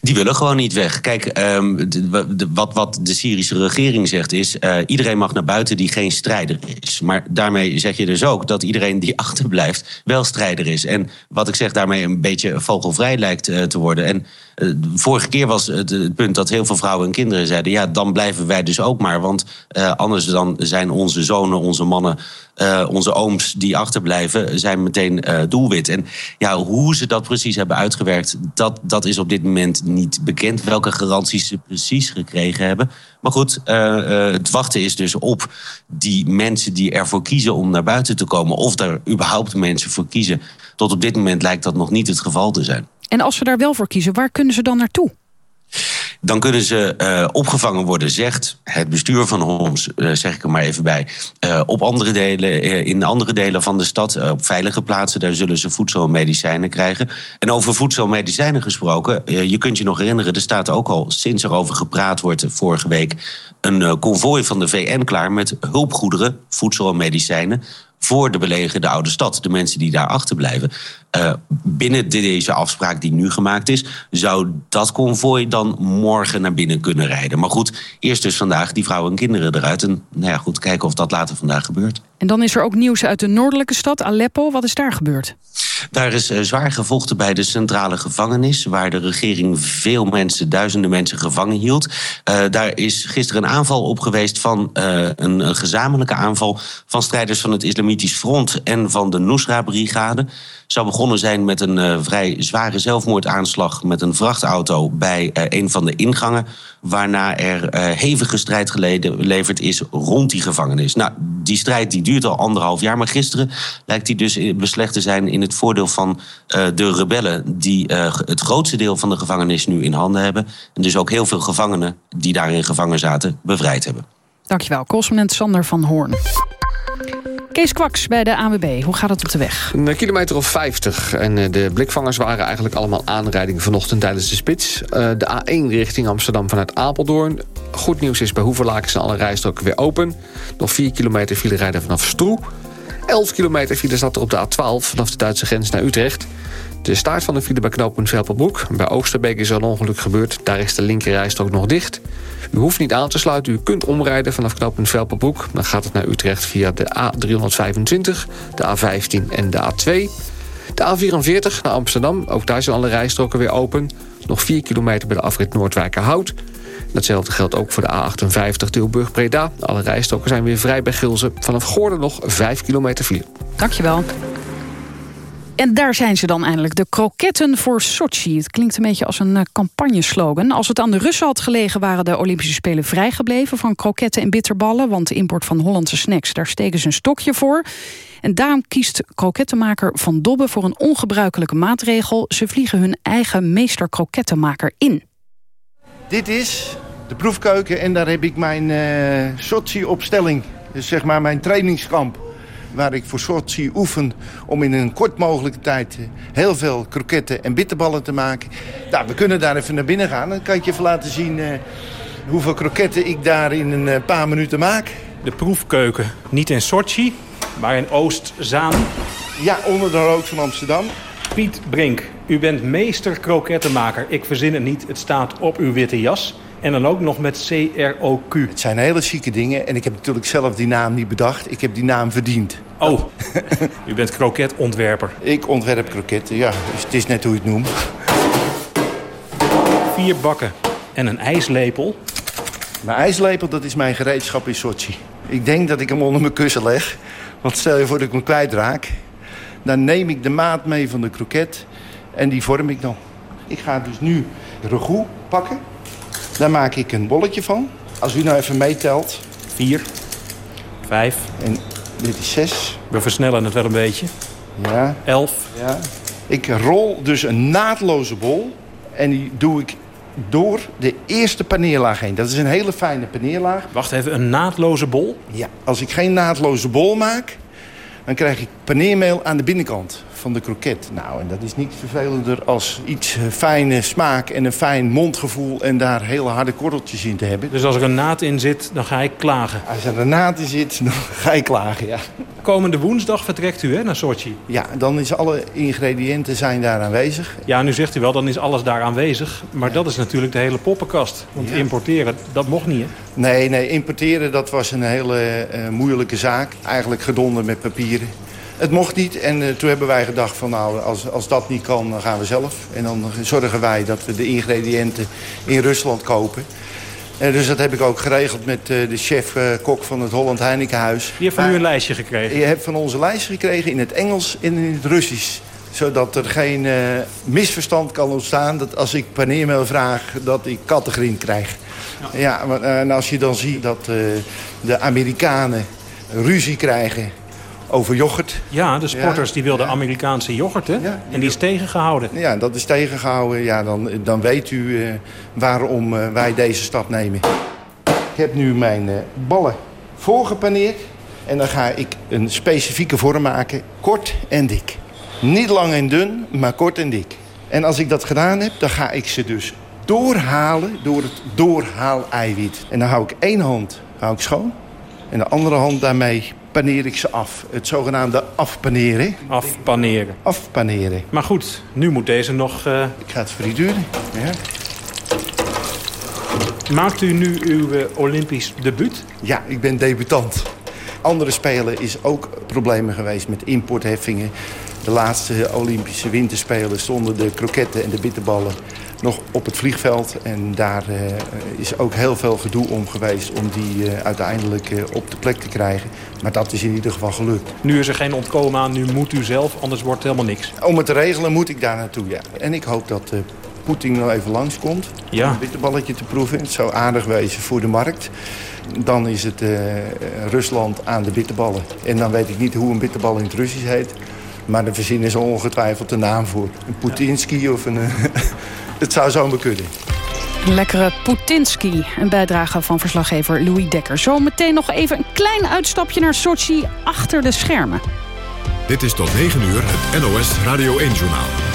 Die willen gewoon niet weg. Kijk, de, wat, wat de Syrische regering zegt is... Uh, iedereen mag naar buiten die geen strijder is. Maar daarmee zeg je dus ook dat iedereen die achterblijft... wel strijder is. En wat ik zeg, daarmee een beetje vogelvrij lijkt uh, te worden. En uh, vorige keer was het, het, punt dat heel veel vrouwen en kinderen zeiden... ja, dan blijven wij dus ook maar. Want anders dan zijn onze zonen, onze mannen... onze ooms die achterblijven, zijn meteen doelwit. En ja, hoe ze dat precies hebben uitgewerkt... dat, dat is op dit moment niet bekend welke garanties ze precies gekregen hebben. Maar goed, uh, het wachten is dus op die mensen die ervoor kiezen om naar buiten te komen. Of er überhaupt mensen voor kiezen. Tot op dit moment lijkt dat nog niet het geval te zijn. En als ze daar wel voor kiezen, waar kunnen ze dan naartoe? Dan kunnen ze uh, opgevangen worden, zegt het bestuur van Homs, uh, zeg ik er maar even bij. Uh, op andere delen, in andere delen van de stad, op veilige plaatsen, daar zullen ze voedsel en medicijnen krijgen. En over voedsel en medicijnen gesproken, je kunt je nog herinneren, er staat ook al sinds er over gepraat wordt vorige week een konvooi van de VN klaar met hulpgoederen, voedsel en medicijnen voor de belegerde oude stad, de mensen die daar achterblijven. Uh, binnen deze afspraak die nu gemaakt is, zou dat konvooi dan morgen naar binnen kunnen rijden. Maar goed, eerst dus vandaag die vrouwen en kinderen eruit. En nou ja, goed, kijken of dat later vandaag gebeurt. En dan is er ook nieuws uit de noordelijke stad, Aleppo. Wat is daar gebeurd? Daar is uh, zwaar gevochten bij de centrale gevangenis, waar de regering veel mensen, duizenden mensen gevangen hield. Uh, daar is gisteren een aanval op geweest van uh, een, een, gezamenlijke aanval van strijders van het Islamitisch Front en van de Nusra-brigade. Zou begonnen zijn met een uh, vrij zware zelfmoordaanslag met een vrachtauto bij uh, een van de ingangen. Waarna er uh, hevige strijd geleverd is rond die gevangenis. Nou, die strijd die duurt al anderhalf jaar. Maar gisteren lijkt die dus beslecht te zijn in het voordeel van de rebellen. Die het grootste deel van de gevangenis nu in handen hebben. En dus ook heel veel gevangenen die daarin gevangen zaten bevrijd hebben. Dankjewel, correspondent Sander van Hoorn. Kees Kwaks bij de ANWB. Hoe gaat het op de weg? Een kilometer of 50. En de blikvangers waren eigenlijk allemaal aanrijdingen vanochtend tijdens de spits. De A1 richting Amsterdam vanuit Apeldoorn. Goed nieuws is bij Hoeverlaken zijn alle rijstroken weer open. Nog 4 kilometer file rijden vanaf Stroe. 11 kilometer file staat er op de A12 vanaf de Duitse grens naar Utrecht. De staart van de file bij knooppunt Velperbroek. Bij Oosterbeek is er een ongeluk gebeurd. Daar is de linkerrijstrook nog dicht. U hoeft niet aan te sluiten. U kunt omrijden vanaf knooppunt Velperbroek. Dan gaat het naar Utrecht via de A325, de A15 en de A2. De A44 naar Amsterdam. Ook daar zijn alle rijstroken weer open. Nog 4 kilometer bij de afrit Noordwijkerhout. Datzelfde geldt ook voor de A58 Tilburg-Breda. Alle rijstroken zijn weer vrij bij Gilze. Vanaf Goorden nog 5 kilometer file. Dankjewel. En daar zijn ze dan eindelijk, de kroketten voor Sochi. Het klinkt een beetje als een uh, campagneslogan. Als het aan de Russen had gelegen... waren de Olympische Spelen vrijgebleven van kroketten en bitterballen... want de import van Hollandse snacks, daar steken ze een stokje voor. En daarom kiest krokettenmaker Van Dobbe voor een ongebruikelijke maatregel. Ze vliegen hun eigen meester krokettenmaker in. Dit is de proefkeuken en daar heb ik mijn uh, Sochi-opstelling. Dus zeg maar mijn trainingskamp waar ik voor Sochi oefen om in een kort mogelijke tijd eh, heel veel kroketten en bitterballen te maken. Nou, we kunnen daar even naar binnen gaan. Dan kan ik je even laten zien uh, hoeveel kroketten ik daar in een uh, paar minuten maak. De proefkeuken, niet in Sochi, maar in Oost-Zaan. Ja, onder de rook van Amsterdam. Piet Brink, u bent meester krokettenmaker. Ik verzin het niet, het staat op uw witte jas. En dan ook nog met CROQ. Het zijn hele chique dingen. En ik heb natuurlijk zelf die naam niet bedacht. Ik heb die naam verdiend. Oh, u bent kroketontwerper. Ik ontwerp kroketten, ja. Dus het is net hoe je het noemt. Vier bakken en een ijslepel. Mijn ijslepel, dat is mijn gereedschap in Sochi. Ik denk dat ik hem onder mijn kussen leg. Want stel je voor dat ik hem kwijtraak. Dan neem ik de maat mee van de kroket. En die vorm ik dan. Ik ga dus nu ragout pakken. Daar maak ik een bolletje van. Als u nou even meetelt. Vier. Vijf. En dit is zes. We versnellen het wel een beetje. Ja. Elf. Ja. Ik rol dus een naadloze bol. En die doe ik door de eerste paneerlaag heen. Dat is een hele fijne paneerlaag. Wacht even, een naadloze bol? Ja, als ik geen naadloze bol maak... dan krijg ik paneermeel aan de binnenkant van de kroket. Nou, en dat is niet vervelender als iets eh, fijne smaak en een fijn mondgevoel... en daar hele harde korreltjes in te hebben. Dus als er een naad in zit, dan ga ik klagen? Als er een naad in zit, dan ga ik klagen, ja. Komende woensdag vertrekt u hè, naar Sochi? Ja, dan is alle ingrediënten zijn daar aanwezig. Ja, nu zegt u wel, dan is alles daar aanwezig. Maar dat is natuurlijk de hele poppenkast. Want Ja. importeren, dat mocht niet, hè? Nee, nee, importeren dat was een hele eh, moeilijke zaak. Eigenlijk gedonder met papieren. Het mocht niet en eh, toen hebben wij gedacht van nou, als, als dat niet kan, dan gaan we zelf. En dan zorgen wij dat we de ingrediënten in Rusland kopen. Eh, dus dat heb ik ook geregeld met eh, de chef-kok van het Holland Heinekenhuis. Die heeft van u een lijstje gekregen? Je hebt van ons een lijstje gekregen in het Engels en in het Russisch. Zodat er geen misverstand kan ontstaan dat als ik paneermeel vraag dat ik kattengrien krijg. Ja, maar, en als je dan ziet dat de Amerikanen ruzie krijgen over yoghurt. Ja, de sporters Ja, die wilden ja. Amerikaanse yoghurt, hè? en die is tegengehouden. Ja, dat is tegengehouden. Ja, dan, dan weet u eh, waarom eh, wij deze stap nemen. Ik heb nu mijn eh, ballen voorgepaneerd. En dan ga ik een specifieke vorm maken. Kort en dik. Niet lang en dun, maar kort en dik. En als ik dat gedaan heb, dan ga ik ze dus doorhalen door het doorhaal-eiwit. En dan hou ik één hand hou ik schoon. En de andere hand daarmee paneer ik ze af. Het zogenaamde afpaneren. Afpaneren. Afpaneren. Maar goed, nu moet deze nog... eh, Ik ga het frituren. Ja. Maakt u nu uw eh, Olympisch debuut? Ja, ik ben debutant. Andere spelen is ook problemen geweest met importheffingen. De laatste Olympische winterspelen stonden de kroketten en de bitterballen nog op het vliegveld. En daar eh, is ook heel veel gedoe om geweest om die eh, uiteindelijk eh, op de plek te krijgen. Maar dat is in ieder geval gelukt. Nu is er geen ontkomen aan, nu moet u zelf, anders wordt het helemaal niks. Om het te regelen moet ik daar naartoe, ja. En ik hoop dat Poetin nog even langskomt. Ja. Om een bitterballetje te proeven. Het zou aardig wezen voor de markt. Dan is het Rusland aan de bitterballen. En dan weet ik niet hoe een bitterbal in het Russisch heet. Maar daar verzinnen ze ongetwijfeld een naam voor. Een Poetinski of een... het zou zomaar kunnen. Een lekkere Poetinski. Een bijdrage van verslaggever Louis Dekker. Zo meteen nog even een klein uitstapje naar Sochi achter de schermen. Dit is tot 9 uur het NOS Radio 1-journaal.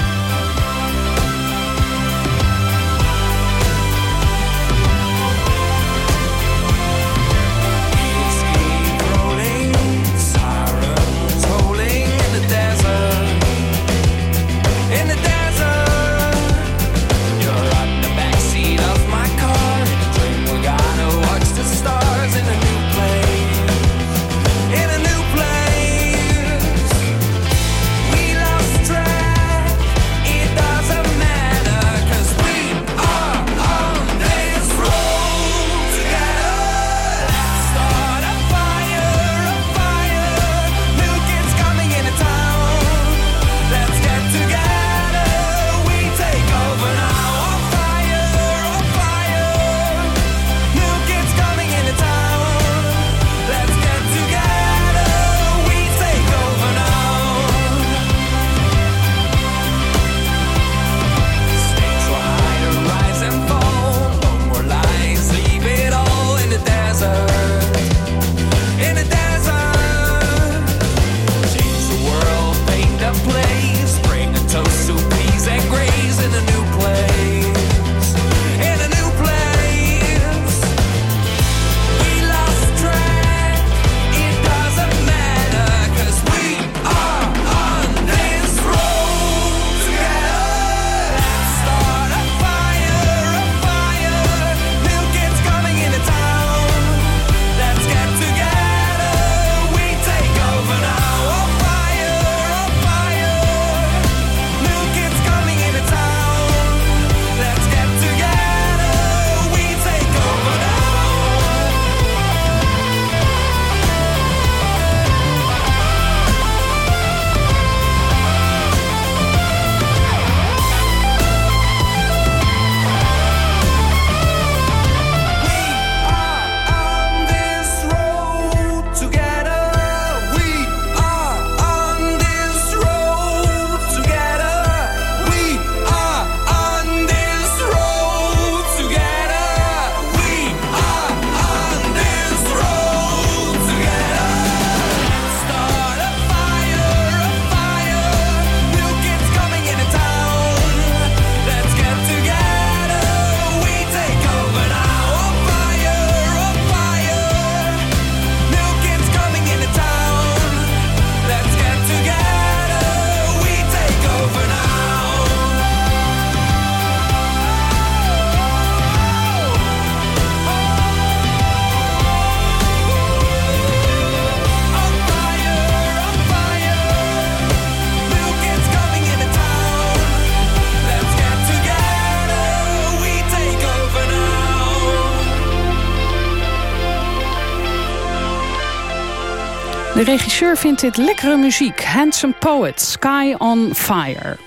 Regisseur vindt dit lekkere muziek. Handsome Poet, Sky on Fire.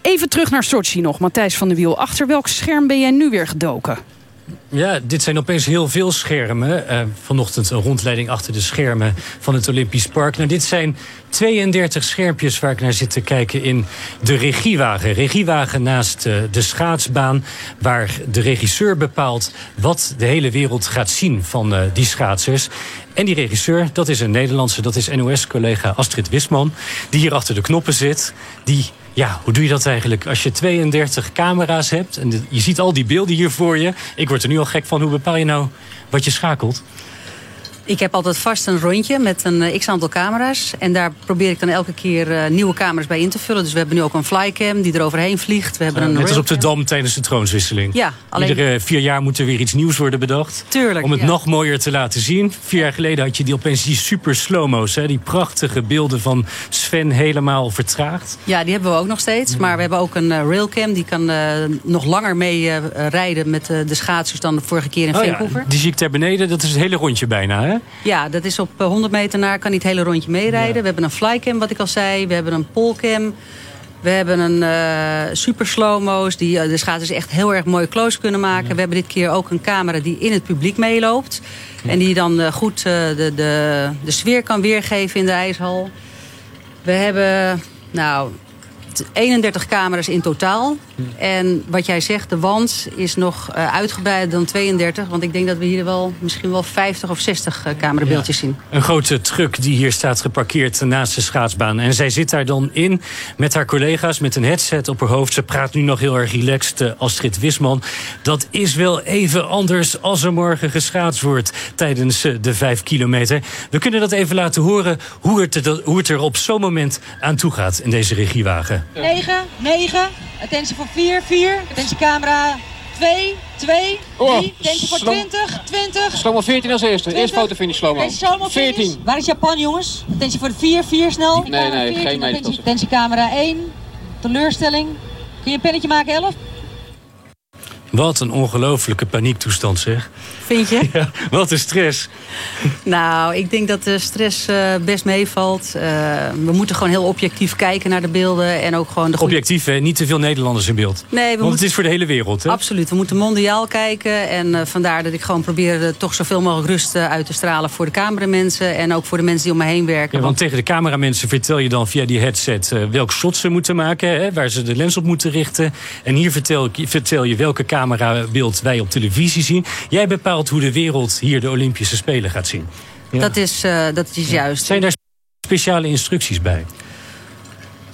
Even terug naar Sochi nog, Matthijs van der Wiel. Achter welk scherm ben jij nu weer gedoken? Ja, dit zijn opeens heel veel schermen. Uh, vanochtend een rondleiding achter de schermen van het Olympisch Park. Nou, dit zijn 32 schermpjes waar ik naar zit te kijken in de regiewagen. Regiewagen naast uh, de schaatsbaan, waar de regisseur bepaalt... wat de hele wereld gaat zien van uh, die schaatsers. En die regisseur, dat is een Nederlandse, dat is NOS-collega Astrid Wisman... die hier achter de knoppen zit, die ja, hoe doe je dat eigenlijk? Als je 32 camera's hebt en je ziet al die beelden hier voor je. Ik word er nu al gek van. Hoe bepaal je nou wat je schakelt? Ik heb altijd vast een rondje met een eh, x-aantal camera's. En daar probeer ik dan elke keer uh, nieuwe camera's bij in te vullen. Dus we hebben nu ook een flycam die er overheen vliegt. We hebben uh, een net als op de Dam tijdens de troonswisseling. Ja, alleen... Iedere vier jaar moet er weer iets nieuws worden bedacht. Tuurlijk, Om het ja. nog mooier te laten zien. Vier jaar geleden had je die opeens die super slow-mo's. Hè? Die prachtige beelden van Sven helemaal vertraagd. Ja, die hebben we ook nog steeds. Maar we hebben ook een railcam. Die kan nog langer mee rijden met de schaatsers dan de vorige keer in oh, Vancouver. Ja. Die zie ik daar beneden. Dat is het hele rondje bijna, hè? Ja, dat is op 100 meter naar, kan niet het hele rondje meerijden. Ja. We hebben een flycam, wat ik al zei. We hebben een polcam. We hebben een uh, super slow-mo's die uh, de schaatsers echt heel erg mooi close kunnen maken. Ja. We hebben dit keer ook een camera die in het publiek meeloopt. Ja. En die dan uh, goed de, de, de sfeer kan weergeven in de ijshal. We hebben nou, 31 camera's in totaal. En wat jij zegt, de wand is nog uh, uitgebreider dan 32. Want ik denk dat we hier wel misschien wel 50 of 60 uh, camerabeeldjes ja. zien. Een grote truck die hier staat geparkeerd naast de schaatsbaan. En zij zit daar dan in met haar collega's met een headset op haar hoofd. Ze praat nu nog heel erg relaxed, uh, Astrid Wisman. Dat is wel even anders als er morgen geschaatst wordt tijdens de 5 kilometer. We kunnen dat even laten horen hoe het, er, hoe het er op zo'n moment aan toe gaat in deze regiewagen. 9, 9, attentie voor 4, 4, attentie camera 2, 2, 3, attentie voor 20, 20. Slow 14 als eerste, 20. eerst fotofinish slow 14. Waar is Japan jongens? Attentie voor de 4, 4 snel. Nee, nee, 14, geen meter. Attentie, attentie camera 1, teleurstelling. Kun je een pennetje maken 11? Wat een ongelofelijke paniektoestand zeg. Vind je? Ja, wat een stress. Nou, ik denk dat de stress uh, best meevalt. Uh, we moeten gewoon heel objectief kijken naar de beelden. En ook gewoon de goede... Objectief, hè? Niet te veel Nederlanders in beeld. Nee, we Want moeten... het is voor de hele wereld, hè? Absoluut. We moeten mondiaal kijken. En uh, vandaar dat ik gewoon probeer toch zoveel mogelijk rust uit te stralen... voor de cameramensen en ook voor de mensen die om me heen werken. Ja, want tegen de cameramensen vertel je dan via die headset... welk shot ze moeten maken, hè? waar ze de lens op moeten richten. En hier vertel, vertel je welke camerabeeld wij op televisie zien. Jij bepaalt hoe de wereld hier de Olympische Spelen gaat zien. Ja. Dat, is, uh, dat is juist. Zijn daar speciale instructies bij?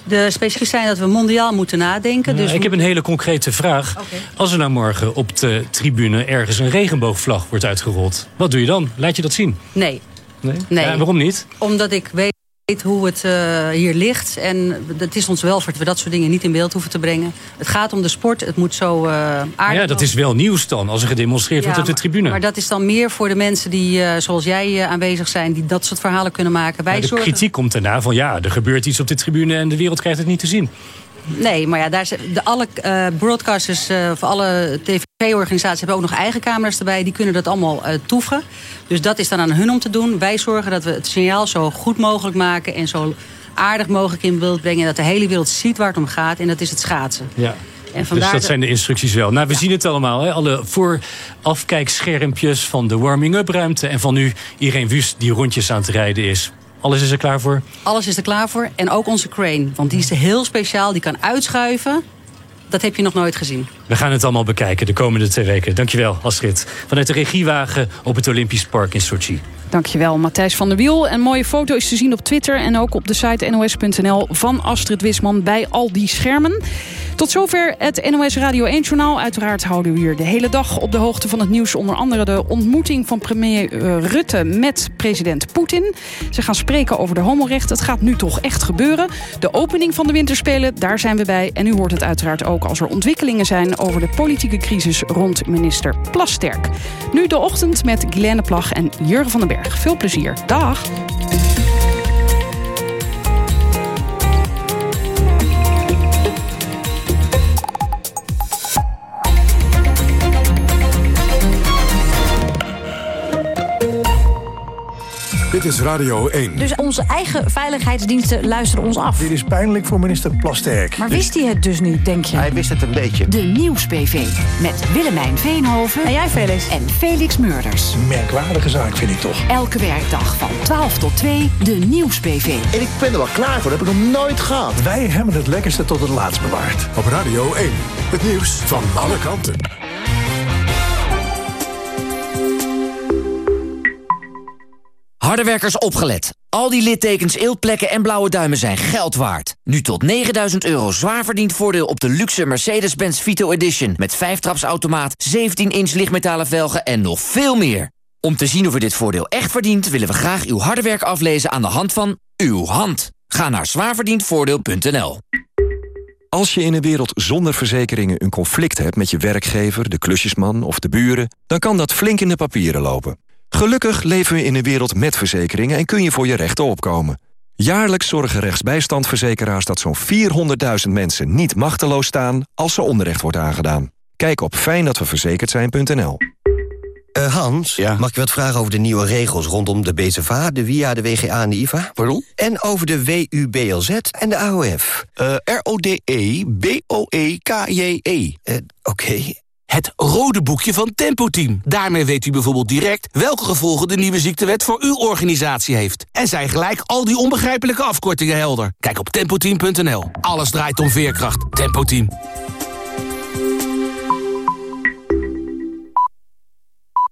De specifieken zijn dat we mondiaal moeten nadenken. Ja, dus ik heb een hele concrete vraag. Okay. Als er nou morgen op de tribune ergens een regenboogvlag wordt uitgerold... wat doe je dan? Laat je dat zien? Nee. Nee? nee. Ja, waarom niet? Omdat ik weet hoe het uh, hier ligt. En het is ons welvaart dat we dat soort dingen niet in beeld hoeven te brengen. Het gaat om de sport. Het moet zo uh, aardig Ja, dat is wel nieuws dan, als er gedemonstreerd ja, wordt op de tribune. Maar dat is dan meer voor de mensen die, uh, zoals jij, aanwezig zijn... die dat soort verhalen kunnen maken. Wij ja, de zorgen... kritiek komt daarna van ja, er gebeurt iets op de tribune... en de wereld krijgt het niet te zien. Nee, maar ja, daar zijn de, alle uh, broadcasters uh, van alle tv-organisaties hebben ook nog eigen camera's erbij. Die kunnen dat allemaal uh, toeven. Dus dat is dan aan hun om te doen. Wij zorgen dat we het signaal zo goed mogelijk maken en zo aardig mogelijk in beeld brengen. En dat de hele wereld ziet waar het om gaat. En dat is het schaatsen. Ja. En dus dat zijn de instructies wel. Nou, we ja. zien het allemaal. Hè? Alle voorafkijkschermpjes van de warming-up ruimte. En van nu Irene Wust die rondjes aan het rijden is. Alles is er klaar voor? Alles is er klaar voor. En ook onze crane. Want die is heel speciaal. Die kan uitschuiven. Dat heb je nog nooit gezien. We gaan het allemaal bekijken de komende twee weken. Dankjewel, Astrid. Vanuit de regiewagen op het Olympisch Park in Sochi. Dankjewel, Matthijs van der Wiel. Een mooie foto is te zien op Twitter en ook op de site nos.nl van Astrid Wisman bij al die schermen. Tot zover het NOS Radio 1-journaal. Uiteraard houden we hier de hele dag op de hoogte van het nieuws. Onder andere de ontmoeting van premier Rutte met president Poetin. Ze gaan spreken over de homorecht. Het gaat nu toch echt gebeuren. De opening van de winterspelen, daar zijn we bij. En u hoort het uiteraard ook als er ontwikkelingen zijn... over de politieke crisis rond minister Plasterk. Nu de ochtend met Glenn Plag en Jurgen van den Berg. Veel plezier. Dag. Is Radio 1. Dus onze eigen veiligheidsdiensten luisteren ons af. Dit is pijnlijk voor minister Plasterk. Maar wist hij het dus niet, denk je? Hij wist het een beetje. De Nieuws-PV. Met Willemijn Veenhoven. En jij, Felix. En Felix Murders. Merkwaardige zaak, vind ik toch. Elke werkdag van 12 tot 2. De Nieuws-PV. En ik ben er wel klaar voor. Dat heb ik nog nooit gehad. Wij hebben het lekkerste tot het laatst bewaard. Op Radio 1. Het nieuws van alle kanten. Harde werkers opgelet. Al die littekens, eeltplekken en blauwe duimen zijn geld waard. Nu tot 9000 euro zwaar verdiend voordeel op de luxe Mercedes-Benz Vito Edition... met 5-trapsautomaat, 17-inch lichtmetalen velgen en nog veel meer. Om te zien of u dit voordeel echt verdient... willen we graag uw harde werk aflezen aan de hand van uw hand. Ga naar zwaarverdiendvoordeel.nl. Als je in een wereld zonder verzekeringen een conflict hebt met je werkgever, de klusjesman of de buren, dan kan dat flink in de papieren lopen. Gelukkig leven we in een wereld met verzekeringen en kun je voor je rechten opkomen. Jaarlijks zorgen rechtsbijstandverzekeraars dat zo'n 400.000 mensen niet machteloos staan als ze onrecht wordt aangedaan. Kijk op fijndatweverzekerd Uh, Hans, mag ik wat vragen over de nieuwe regels rondom de BZVA, de WIA, de WGA en de IVA? Pardon? En over de WUBLZ en de AOF. Uh, R-O-D-E, B-O-E-K-J-E. Uh, Oké. Het rode boekje van Tempo Team. Daarmee weet u bijvoorbeeld direct welke gevolgen de nieuwe ziektewet voor uw organisatie heeft. En zijn gelijk al die onbegrijpelijke afkortingen helder. Kijk op tempoteam.nl. Alles draait om veerkracht. Tempo Team.